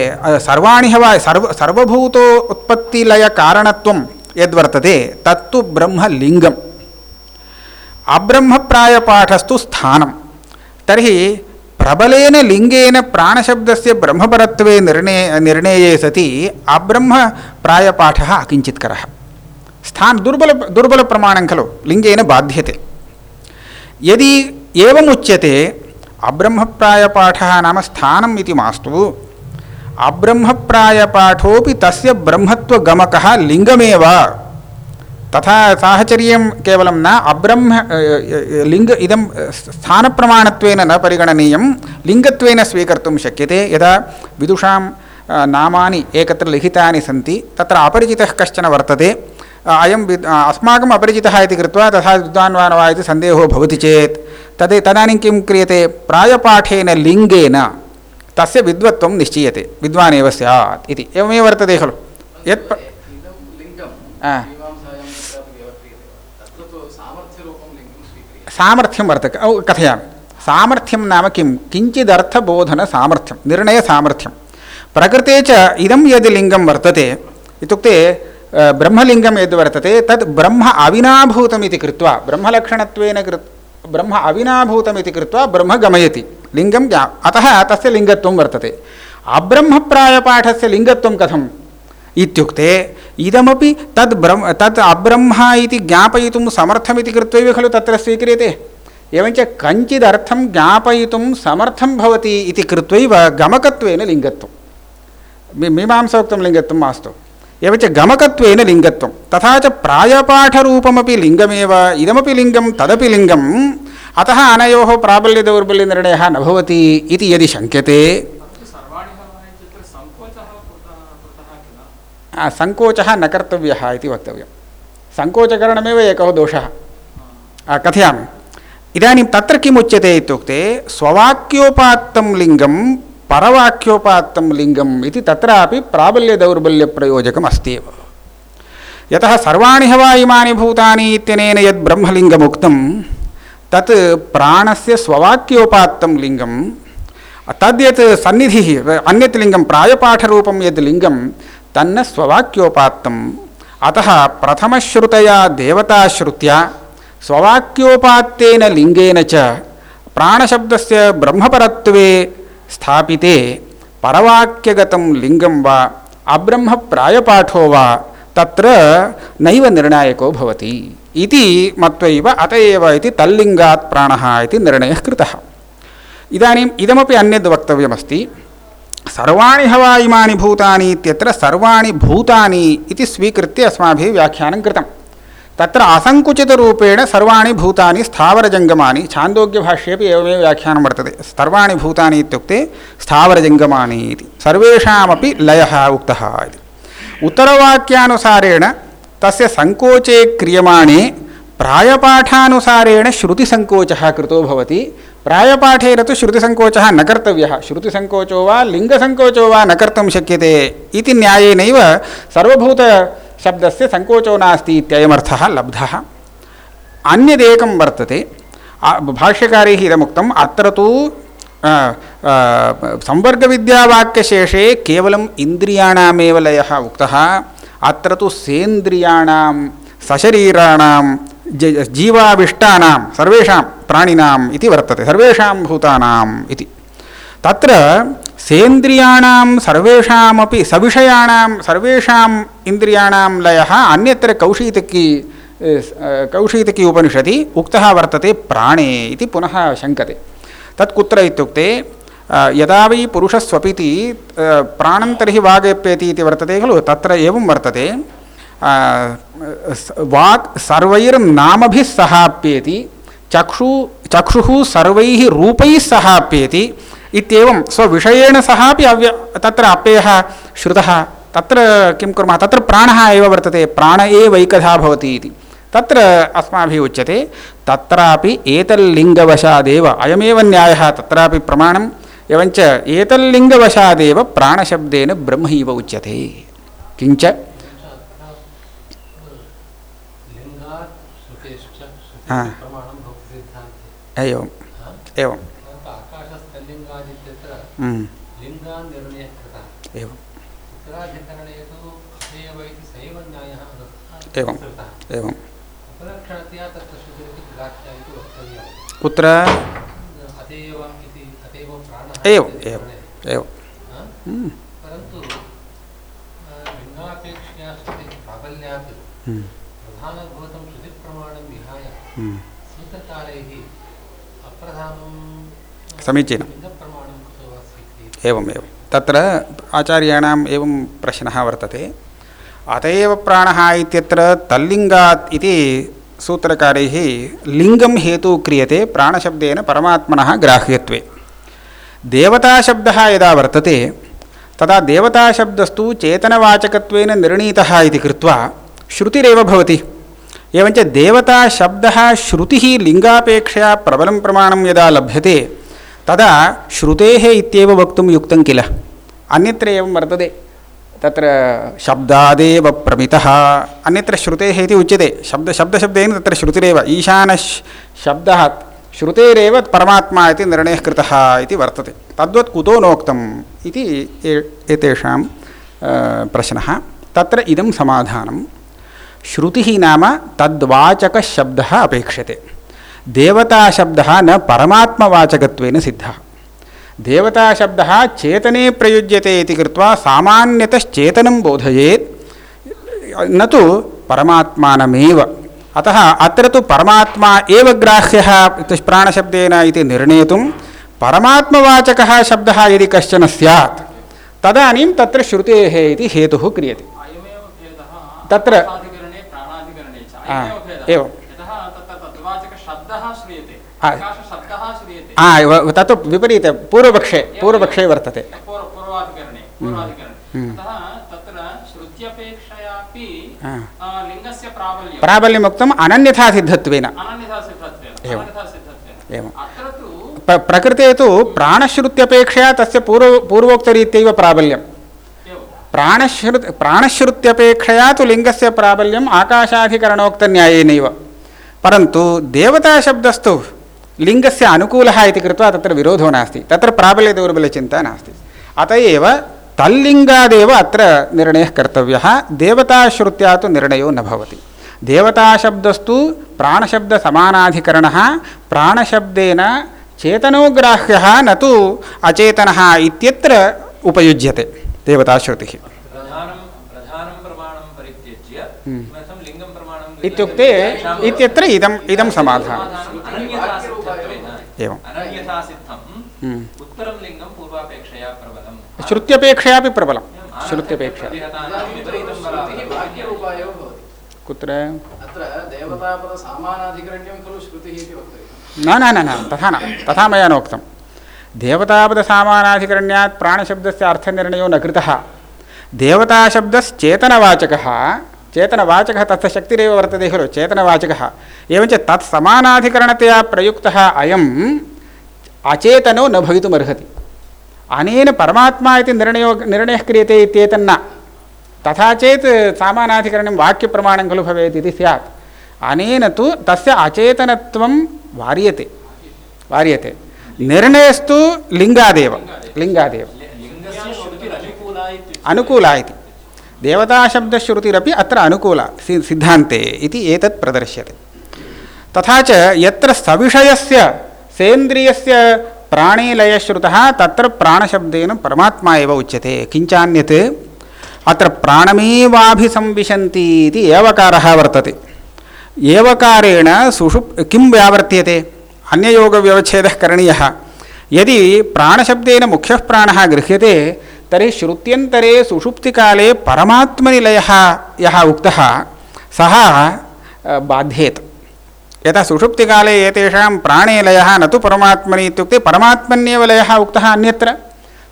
A: सर्वाणि हवा सर्व सर्वभूतो उत्पत्तिलयकारणत्वं यद्वर्तते तत्तु ब्रह्मलिङ्गम् अब्रह्मप्रायपाठस्तु स्थानं तर्हि प्रबलेन लिङ्गेन प्राणशब्दस्य ब्रह्मपरत्वे निर्णये निर्णये सति अब्रह्मप्रायपाठः अकिञ्चित्करः स्थान दुर्बल दुर्बलप्रमाणं खलु लिङ्गेन बाध्यते यदि एवमुच्यते अब्रह्मप्रायपाठः नाम स्थानम् इति मास्तु। अब्रह्मप्रायपाठोऽपि तस्य ब्रह्मत्वगमकः लिङ्गमेव। तथा साहचर्यं केवलं न, अब्रह्म लिङ्ग इदं स्थानप्रमाणत्वेन न परिगणनीयं, लिङ्गत्वेन स्वीकर्तुं शक्यते। यदा विदुषां नामानि एकत्र लिखितानि सन्ति, तत्र अपरिचितः कश्चन वर्तते। अयं अस्माकम् अपरिचितः इति कृत्वा तथा विद्वान्वान् वा इति सन्देहो भवति चेत्। तद् तदानीं किं क्रियते? प्रायपाठेन लिङ्गेन तस्य विद्वत्वं निश्चीयते। विद्वान् एव स्यात् इति। खलु। यत् सामर्थ्यं वर्तते। कथयामि। सामर्थ्यं नाम किं? किञ्चिदर्थबोधनसामर्थ्यं। निर्णयसामर्थ्यं। प्रकृते च इदं यद् लिङ्गं वर्तते, इत्युक्ते ब्रह्मलिङ्गं यद् वर्तते, तद् ब्रह्म अविनाभूतमिति कृत्वा ब्रह्म अविनाभूतमिति कृत्वा ब्रह्म गमयति. लिङ्गं ज्ञा अतः तस्य लिङ्गत्वं वर्तते. अब्रह्मप्रायपाठस्य लिङ्गत्वं कथम्? इत्युक्ते, इदमपि तद् ब्रह्म तत् अब्रह्म इति ज्ञापयितुं समर्थमिति कृत्वैव खलु तत्र स्वीक्रियते. एवञ्च कञ्चिदर्थं ज्ञापयितुं समर्थं भवति इति कृत्वैव गमकत्वेन लिङ्गत्वं मीमांसोक्तं लिङ्गत्वं एवञ्च गमकत्वेन लिङ्गत्वं। तथा च प्रायपाठरूपमपि लिङ्गमेव, इदमपि लिङ्गं, तदपि लिङ्गम्। अतः अनयोः प्राबल्यदौर्बल्यनिर्णयः न भवति इति यदि शङ्क्यते। सङ्कोचः न कर्तव्यः इति वक्तव्यं। सङ्कोचकरणमेव एकः दोषः। कथयामि। इदानीं तत्र किम् इत्युक्ते, स्ववाक्योपात्तं लिङ्गं परवाक्योपात्तं लिङ्गम् इति तत्रापि प्राबल्यदौर्बल्यप्रयोजकम् अस्ति एव। यतः सर्वाणि हवा इमानि भूतानि इत्यनेन यद् ब्रह्मलिङ्गमुक्तं तत् प्राणस्य स्ववाक्योपात्तं लिङ्गं तद्यत् सन्निधिः, अन्यत् लिङ्गं प्रायपाठरूपं यद् लिङ्गं तन्न स्ववाक्योपात्तम्। अतः प्रथमश्रुतया देवताश्रुत्या स्ववाक्योपात्तेन लिङ्गेन च प्राणशब्दस्य ब्रह्मपरत्वे स्थापिते, परवाक्यगतं लिङ्गं वा, अब्रह्मप्रायपाठो वा, तत्र नैव निर्णायको भवति। इति मत्वैव अत एव इति तल्लिङ्गात् प्राणः इति निर्णयः कृतः। इदानीम् इदमपि अन्यद् वक्तव्यमस्ति। सर्वाणि हवा इमानि भूतानि इत्यत्र सर्वाणि भूतानि इति स्वीकृत्य अस्माभिः व्याख्यानं कृतं तत्र असङ्कुचितरूपेण सर्वाणि भूतानि स्थावरजङ्गमानि, छान्दोग्यभाष्येपि एवमेव व्याख्यानं वर्तते। सर्वाणि भूतानि इत्युक्ते स्थावरजङ्गमानि इति। सर्वेषामपि लयः उक्तः इति। उत्तरवाक्यानुसारेण तस्य सङ्कोचे क्रियमाणे प्रायपाठानुसारेण श्रुतिसङ्कोचः कृतो भवति। प्रायपाठेन तु श्रुतिसङ्कोचः न कर्तव्यः। श्रुतिसङ्कोचो वा लिङ्गसङ्कोचो वा न कर्तुं शक्यते इति न्यायेनैव सर्वभूतशब्दस्य सङ्कोचो नास्ति इत्ययमर्थः लब्धः। अन्यदेकं वर्तते। भाष्यकारैः इदमुक्तम् अत्र तु संवर्गविद्यावाक्यशेषे केवलम् इन्द्रियाणामेव लयः उक्तः। अत्र तु सेन्द्रियाणां, सशरीराणां जीवाविष्टानां सर्वेषां प्राणिनाम् इति वर्तते। सर्वेषां भूतानाम् इति। तत्र सेन्द्रियाणां सर्वेषामपि सविषयाणां सर्वेषाम् इन्द्रियाणां लयः अन्यत्र कौशीतकी कौशीतकी उपनिषदि उक्तः वर्तते प्राणे इति पुनः शङ्कते। तत् कुत्र इत्युक्ते यदा वै पुरुषस्वपिति प्राणं तर्हि वागप्येति इति वर्तते खलु, तत्र एवं वर्तते वाक् सर्वैर्नामभिः सहाप्येति चक्षु, चक्षुः सर्वैः रूपैः सहाप्येति इत्येवं स्वविषयेण सहापि अव्य, तत्र अप्ययः श्रुतः, तत्र किं कुर्मः, तत्र प्राणः एव वर्तते, प्राण एवैकधा भवति इति। तत्र अस्माभिः उच्यते, तत्रापि एतल्लिङ्गवशादेव, अयमेव न्यायः, तत्रापि प्रमाणम्, एवञ्च एतल्लिङ्गवशादेव प्राणशब्देन ब्रह्मैव उच्यते। किञ्च
B: लिङ्गात् श्रुतेश्च
A: हा.
B: श्रुतेः प्रमाणं भक्तिसिद्धान्ते
A: एवम्
B: हा?
A: एवम्
B: परन्तु आकाशस्थलिङ्गादित्यत्र
A: हम्म,
B: लिङ्गान् निर्णयः कृतः
A: एवम्
B: उत्तराधिकरणे तु अथैव एव। न्यायः
A: एवं।
B: अनुसृतः
A: एवम्
B: श्रुतिरिति विलाख्या इति वक्तव्यम्।
A: कुत्र? एवम् एवम्। एवम् हम्म,
B: परन्तु लिङ्गापेक्षया प्राबल्यात्
A: समीचीनं।
B: लिङ्गप्रमाणं कुतो वा स्वीक्रियते
A: एवम् एवं तत्र आचार्याणाम् एवं प्रश्नः वर्तते। अत एव प्राणः इत्यत्र तल्लिङ्गात् इति सूत्रकारैः लिङ्गं हेतु क्रियते प्राणशब्देन परमात्मनः ग्राह्यत्वे। देवताशब्दः यदा वर्तते, तदा देवताशब्दस्तु चेतनवाचकत्वेन निर्णीतः इति कृत्वा श्रुतिरेव भवति। एवञ्च देवताशब्दः श्रुतिः लिङ्गापेक्षया प्रबलं प्रमाणं यदा लभ्यते तदा श्रुतेः वक्तुं युक्तं किल? अन्यत्र एवं वर्तते। तत्र शब्दादेव प्रमितः। अन्यत्र श्रुतेः इति उच्यते। शब्द, शब्दशब्देन तत्र श्रुतिरेव। ईशानः शब्दः श्रुतेरेव परमात्मा इति निर्णयः कृतः इति वर्तते। तद्वत् कुतो नोक्तम् इति एतेषां प्रश्नः। तत्र इदं समाधानं। श्रुतिः नाम तद्वाचकशब्दः अपेक्षते। देवताशब्दः न परमात्मवाचकत्वेन सिद्धः देवताशब्दः चेतने प्रयुज्यते इति कृत्वा सामान्यतश्चेतनं बोधयेत् न तु परमात्मानमेव अतः अत्र तु परमात्मा एव ग्राह्यः तस् प्राणशब्देन इति निर्णेतुं परमात्मवाचकः शब्दः यदि कश्चन स्यात् तदानीं तत्र श्रुतेः इति हेतुः क्रियते
C: अयमेव भेदः
A: तत्र-
C: आकाशाधिकरणे प्राणाधिकरणे च
A: आ,
C: अयमेव भेदः
A: एवं।
C: श्रुत्यपेक्षयापि
A: आ.
C: आ, लिङ्गस्य प्राबल्यं
A: प्राबल्यमुक्तम् अनन्यथासिद्धत्वेन।
C: अनन्यथासिद्धत्वेन
A: एवम्।
C: अनन्यथासिद्धत्वेन।
A: एवम्।
C: अत्र तु
A: प्र- प्रकृते तु प्राणश्रुत्यपेक्षया तस्य पूर्व पूर्वोक्तरीत्यैव प्राबल्यं
C: एवं।
A: प्राणश्रुत् प्राणश्रुत्यपेक्षया तु लिङ्गस्य प्राबल्यम् आकाशाधिकरणोक्तन्यायेनैव। परन्तु देवताशब्दस्तु लिङ्गस्य अनुकूलः इति कृत्वा तत्र विरोधो नास्ति। तत्र प्राबल्यदौर्बल्यचिन्ता नास्ति। अत एव तल्लिङ्गादेव अत्र निर्णयः कर्तव्यः देवताश्रुत्या तु निर्णयो न भवति। देवताशब्दस्तु प्राणशब्दसमानाधिकरणः प्राणशब्देन चेतनोग्राह्यः न तु अचेतनः इत्यत्र उपयुज्यते देवताश्रुतिः।
D: प्रमाणं
A: इत्युक्ते इत्यत्र इदम् इदं समाधानम्
D: अनन्यथासिद्धत्वेन
A: एवम् हम्म।
D: पूर्वापेक्षया प्रबलं
A: श्रुत्यपेक्षयापि प्रबलं श्रुत्यपेक्षया।
D: प्रतिहतानां विपरीतं
E: श्रुतिः
D: बलात्।
E: वाक्यरूपा एव भवति।
A: कुत्र?
E: अत्र देवतापदसामानाधिकरण्यं खलु श्रुतिः इति वक्तव्यं
A: न न न न तथा न तथा मया नोक्तं। देवतापदसामानाधिकरण्यात् प्राणशब्दस्य अर्थनिर्णयो न कृतः। देवताशब्दश्चेतनवाचकः चेतनवाचकः तस्य शक्तिरेव वर्तते खलु चेतनवाचकः एवञ्च तत्समानाधिकरणतया प्रयुक्तः अयम् अचेतनो न भवितुमर्हति अनेन परमात्मा इति निर्णयो निर्णयः क्रियते इत्येतन्न तथा चेत् सामानाधिकरणं वाक्यप्रमाणं खलु भवेत् इति स्यात् अनेन तु तस्य अचेतनत्वं वार्यते वार्यते निर्णयस्तु लिङ्गादेव लिङ्गादेव
D: लिङ्गस्य श्रुतिरनुकूला इत्युच्यते
A: अनुकूला इति देवताशब्दश्रुतिरपि अत्र अनुकूला सिद्धान्ते इति एतत् प्रदर्श्यते। तथा च यत्र सविषयस्य, सेन्द्रियस्य प्राणे लयश्रुतः तत्र प्राणशब्देन परमात्मा एव उच्यते। किञ्चान्यत् अत्र प्राणमेवाभिसंविशन्ति इति एवकारः वर्तते। एवकारेण सुषुप् किं व्यावर्त्यते? अन्ययोगव्यवच्छेदः करणीयः। यदि प्राणशब्देन मुख्यः प्राणः गृह्यते तर्हि श्रुत्यन्तरे सुषुप्तिकाले परमात्मनि लयः यः उक्तः, सः बाध्येत। यथा सुषुप्तिकाले एतेषां प्राणे लयः न तु परमात्मनि इत्युक्ते परमात्मन्येव लयः उक्तः अन्यत्र।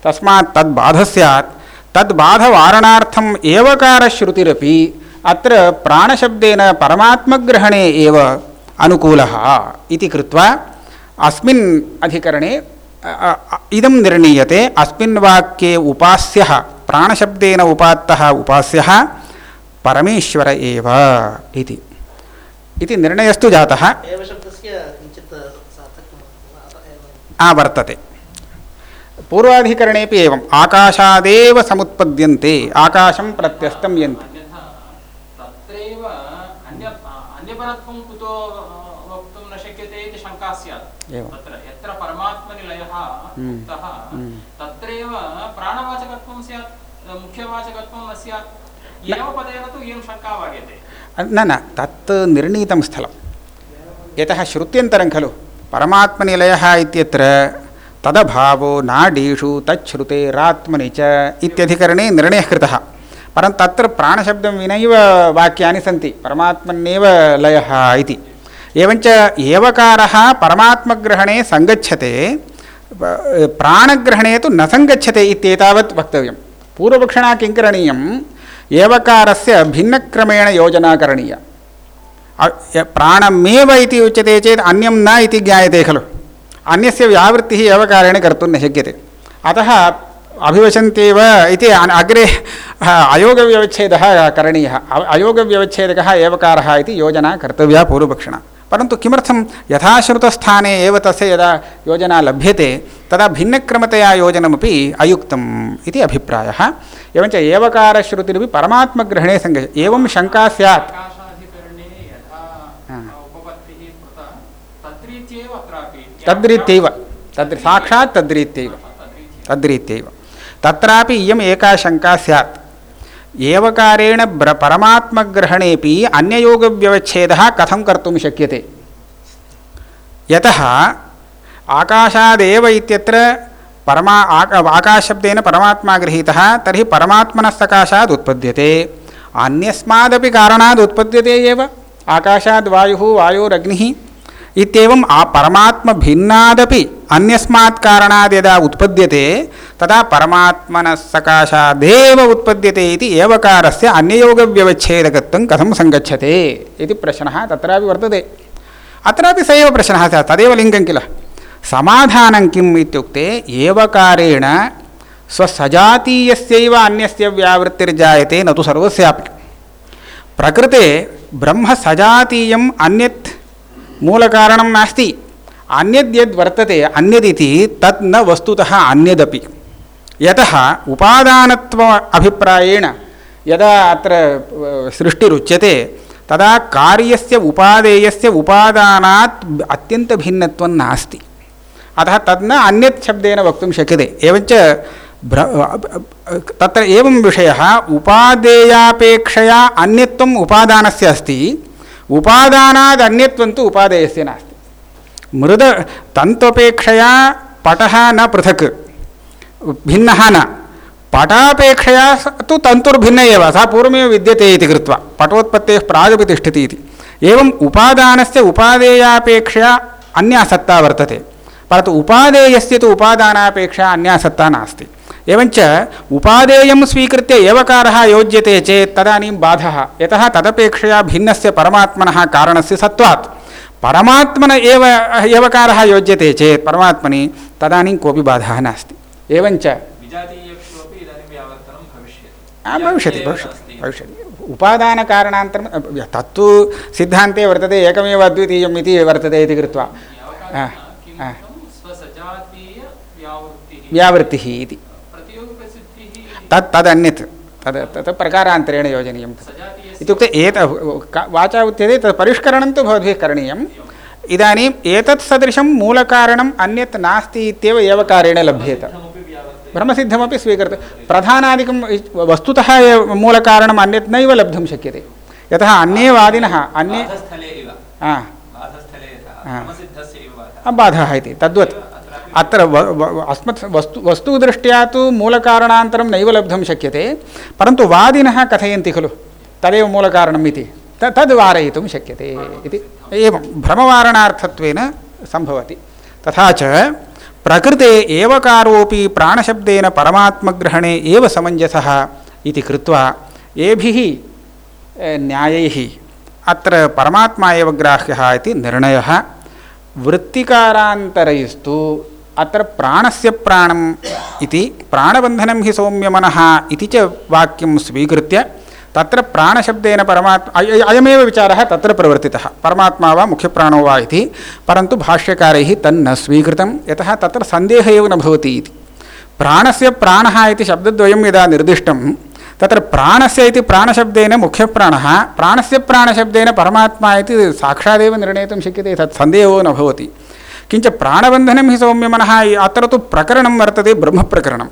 A: तस्मात् तद्बाधः स्यात्। तद्बाधवारणार्थम् एवकारश्रुतिरपि अत्र प्राणशब्देन परमात्मग्रहणे एव अनुकूलः इति कृत्वा अस्मिन् अधिकरणे इदं निर्णीयते अस्मिन् वाक्ये उपास्यः प्राणशब्देन उपात्तः उपास्यः परमेश्वर एव इति। इति निर्णयस्तु जातः। आ वर्तते। पूर्वाधिकरणेपि एवम् आकाशादेव समुत्पद्यन्ते आकाशं प्रत्यस्तं यन्ति
C: अन्यथा तत्रैव अन्य अन्यपरत्वं कुतो अ, वक्तुं न शक्यते इति शङ्का स्यात्
A: एवं।
C: तत्र यत्र परमात्मनि लयः
A: हम्म,
C: उक्तः
A: हम्म।
C: तत्रैव प्राणवाचकत्वं स्यात् अ, मुख्यवाचकत्वं न। स्यात् एव पदेन तु इयं शङ्का वार्यते
A: न न तत् निर्णीतं स्थलं यतः श्रुत्यन्तरं खलु। परमात्मनिलयः इत्यत्र तदभावो नाडीषु तच्छ्रुतेरात्मनि च इत्यधिकरणे निर्णयः कृतः। परं तत्र प्राणशब्दं विनैव वाक्यानि सन्ति। परमात्मन्येव लयः इति। एवञ्च एवकारः परमात्मग्रहणे सङ्गच्छते। प- प्राणग्रहणे तु न सङ्गच्छते इत्येतावत् वक्तव्यं। पूर्वपक्षिणा किं करणीयम्? एवकारस्य भिन्नक्रमेण योजना करणीया। प्राणमेव इति उच्यते चेत् अन्यं न इति खलु। अन्यस्य व्यावृत्तिः एवकारेण कर्तुं न शक्यते। अतः अभिवशन्त्येव इति अग्रे अयोगव्यवच्छेदः करणीयः। अयोगव्यवच्छेदकः योजना कर्तव्या पूर्वपक्षिणा परन्तु किमर्थं यथाश्रुतस्थाने एव तस्य यदा योजना लभ्यते तदा भिन्नक्रमतया योजनमपि अयुक्तम् इति अभिप्रायः। एवञ्च एवकारश्रुतिरपि परमात्मग्रहणे सङ्ग एवं शङ्का स्यात्।
C: तद्रीत्येव
A: तद् साक्षात् तद्रीत्यैव।
C: तद्रीत्या
A: तद्रीत्यैव। तत्रापि इयम् एका शङ्का स्यात्। एवकारेण ब्र परमात्मग्रहणेपि अन्ययोगव्यवच्छेदः कथं कर्तुं शक्यते? यतः आकाशादेव इत्यत्र परमा आक आकाशशब्देन परमात्मा गृहीतः, तर्हि परमात्मनः सकाशात् उत्पद्यते। अन्यस्मादपि कारणात् उत्पद्यते एव। आकाशाद् वायुः, वायोरग्निः इत्येवम् आ परमात्मभिन्नादपि अन्यस्मात् कारणात् यदा उत्पद्यते तदा परमात्मनः सकाशादेव उत्पद्यते इति एवकारस्य अन्ययोगव्यवच्छेदकत्वं कथं सङ्गच्छते इति प्रश्नः तत्रापि वर्तते। अत्रापि स एव प्रश्नः स्यात्, तदेव लिङ्गं किल? समाधानं किम् इत्युक्ते एवकारेण स्वसजातीयस्यैव अन्यस्य व्यावृत्तिर्जायते न तु सर्वस्यापि। प्रकृते ब्रह्म सजातीयम् अन्यत् मूलकारणं नास्ति। अन्यद्यद् वर्तते, अन्यदिति तत् न वस्तुतः अन्यदपि। यतः उपादानत्व अभिप्रायेण यदा अत्र सृष्टिरुच्यते, तदा कार्यस्य उपादेयस्य उपादानात् अत्यन्तभिन्नत्वं नास्ति। अतः तद् न अन्यत् शब्देन वक्तुं शक्यते। एवञ्च तत्र एवं विषयः उपादेयापेक्षया अन्यत्वम् उपादानस्य अस्ति। उपादानाद् अन्यत्वं तु उपादेयस्य नास्ति। मृद तन्त्वपेक्षया पटः न पृथक्। भिन्नः न पटापेक्षया तु तन्तुर्भिन्न एव सा विद्यते इति कृत्वा, पटोत्पत्तेः प्रागपि तिष्ठति इति। एवम् उपादानस्य उपादेयापेक्षया अन्या सत्ता वर्तते। परन्तु उपादेयस्य तु उपादानापेक्षया अन्या सत्ता नास्ति। एवञ्च उपादेयं स्वीकृत्य एवकारः योज्यते चेत् तदानीं बाधः। यतः तदपेक्षया भिन्नस्य परमात्मनः कारणस्य सत्त्वात्। परमात्मन एव, एवकारः योज्यते चेत् परमात्मनि तदानीं कोऽपि बाधः नास्ति। एवञ्च।
D: भविष्यति।
A: भविष्यति भविष्यति। उपादानकारणान्तरं तत्तु सिद्धान्ते वर्तते एकमेव अद्वितीयम् इति वर्तते इति कृत्वा। व्यावृत्तिः इति। तत् तदन्यत् तद् तत् प्रकारान्तरेण योजनीयं इत्युक्ते एत वाचा उच्यते तत् परिष्करणं तु भवद्भिः करणीयम्। इदानीम् एतत् सदृशं मूलकारणम् अन्यत् नास्ति इत्येव एवकारेण लभ्येत।
D: ब्रह्मसिद्धमपि
A: स्वीकृत्य प्रधानादिकं वस्तुतः मूलकारणम् अन्यत् नैव लब्धुं शक्यते। यतः अन्ये वादिनः अन्ये
D: बाधः।
A: इति। तद्वत्। अत्र अस्मत् वस्तु वस्तुदृष्ट्या तु मूलकारणान्तरं नैव लब्धुं शक्यते। परन्तु वादिनः कथयन्ति खलु। तदेव मूलकारणम् इति। त तद् वारयितुं शक्यते इति। एवं। भ्रमवारणार्थत्वेन सम्भवति। तथा च प्रकृते एवकारोऽपि प्राणशब्देन परमात्मग्रहणे एव समञ्जसः इति कृत्वा एभिः न्यायैः अत्र परमात्मा एव ग्राह्यः इति निर्णयः। वृत्तिकारान्तरैस्तु अत्र प्राणस्य प्राणम् इति प्राणबन्धनं हि सौम्यमनः इति च वाक्यं स्वीकृत्य तत्र प्राणशब्देन परमात्मा अय- अय- अयमेव विचारः तत्र प्रवर्तितः। परमात्मा वा मुख्यप्राणो वा इति। परन्तु भाष्यकारैः तन्न स्वीकृतं यतः तत्र सन्देहः एव न भवति इति। प्राणस्य प्राणः इति शब्दद्वयं यदा निर्दिष्टं तत्र प्राणस्य इति प्राणशब्देन मुख्यप्राणः, प्राणस्य प्राणशब्देन परमात्मा इति साक्षादेव निर्णेतुं शक्यते, तत् सन्देहो न भवति। किञ्च प्राणबन्धनं हि सौम्यमनः, अत्र तु प्रकरणं वर्तते, ब्रह्मप्रकरणम्।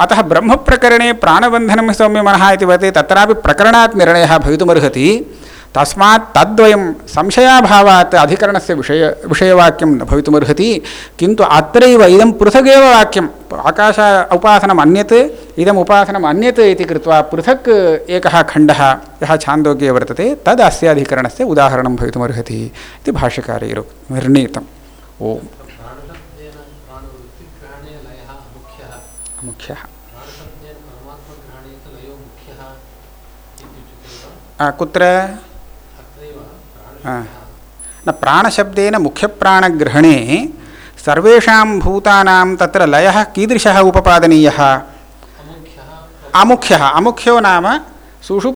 A: अतः ब्रह्मप्रकरणे प्राणबन्धनं सौम्यमनः इति वर्तते तत्रापि प्रकरणात् निर्णयः भवितुमर्हति। तस्मात् तद्वयं संशयाभावात् अधिकरणस्य विषय विषयवाक्यं न भवितुमर्हति। किन्तु अत्रैव इदं पृथगेव वाक्यम् आकाश उपासनम् अन्यत् इदम् उपासनम् अन्यत् इति कृत्वा पृथक् एकः खण्डः यः छान्दोग्ये वर्तते तद् अस्य अधिकरणस्य उदाहरणं भवितुमर्हति इति भाष्यकारैः निर्णीतम्। ओम्।
B: मुख्यः
A: मुख्यः
B: प्राणशब्देन परमात्मग्रहणे तु लयो मुख्यः इत्युच्यते वा
A: आ, कुत्र न प्राणशब्देन मुख्यप्राणग्रहणे सर्वेषां भूतानां तत्र लयः कीदृशः उपपादनीयः अमुख्यः अमुख्यः नाम सुषुप्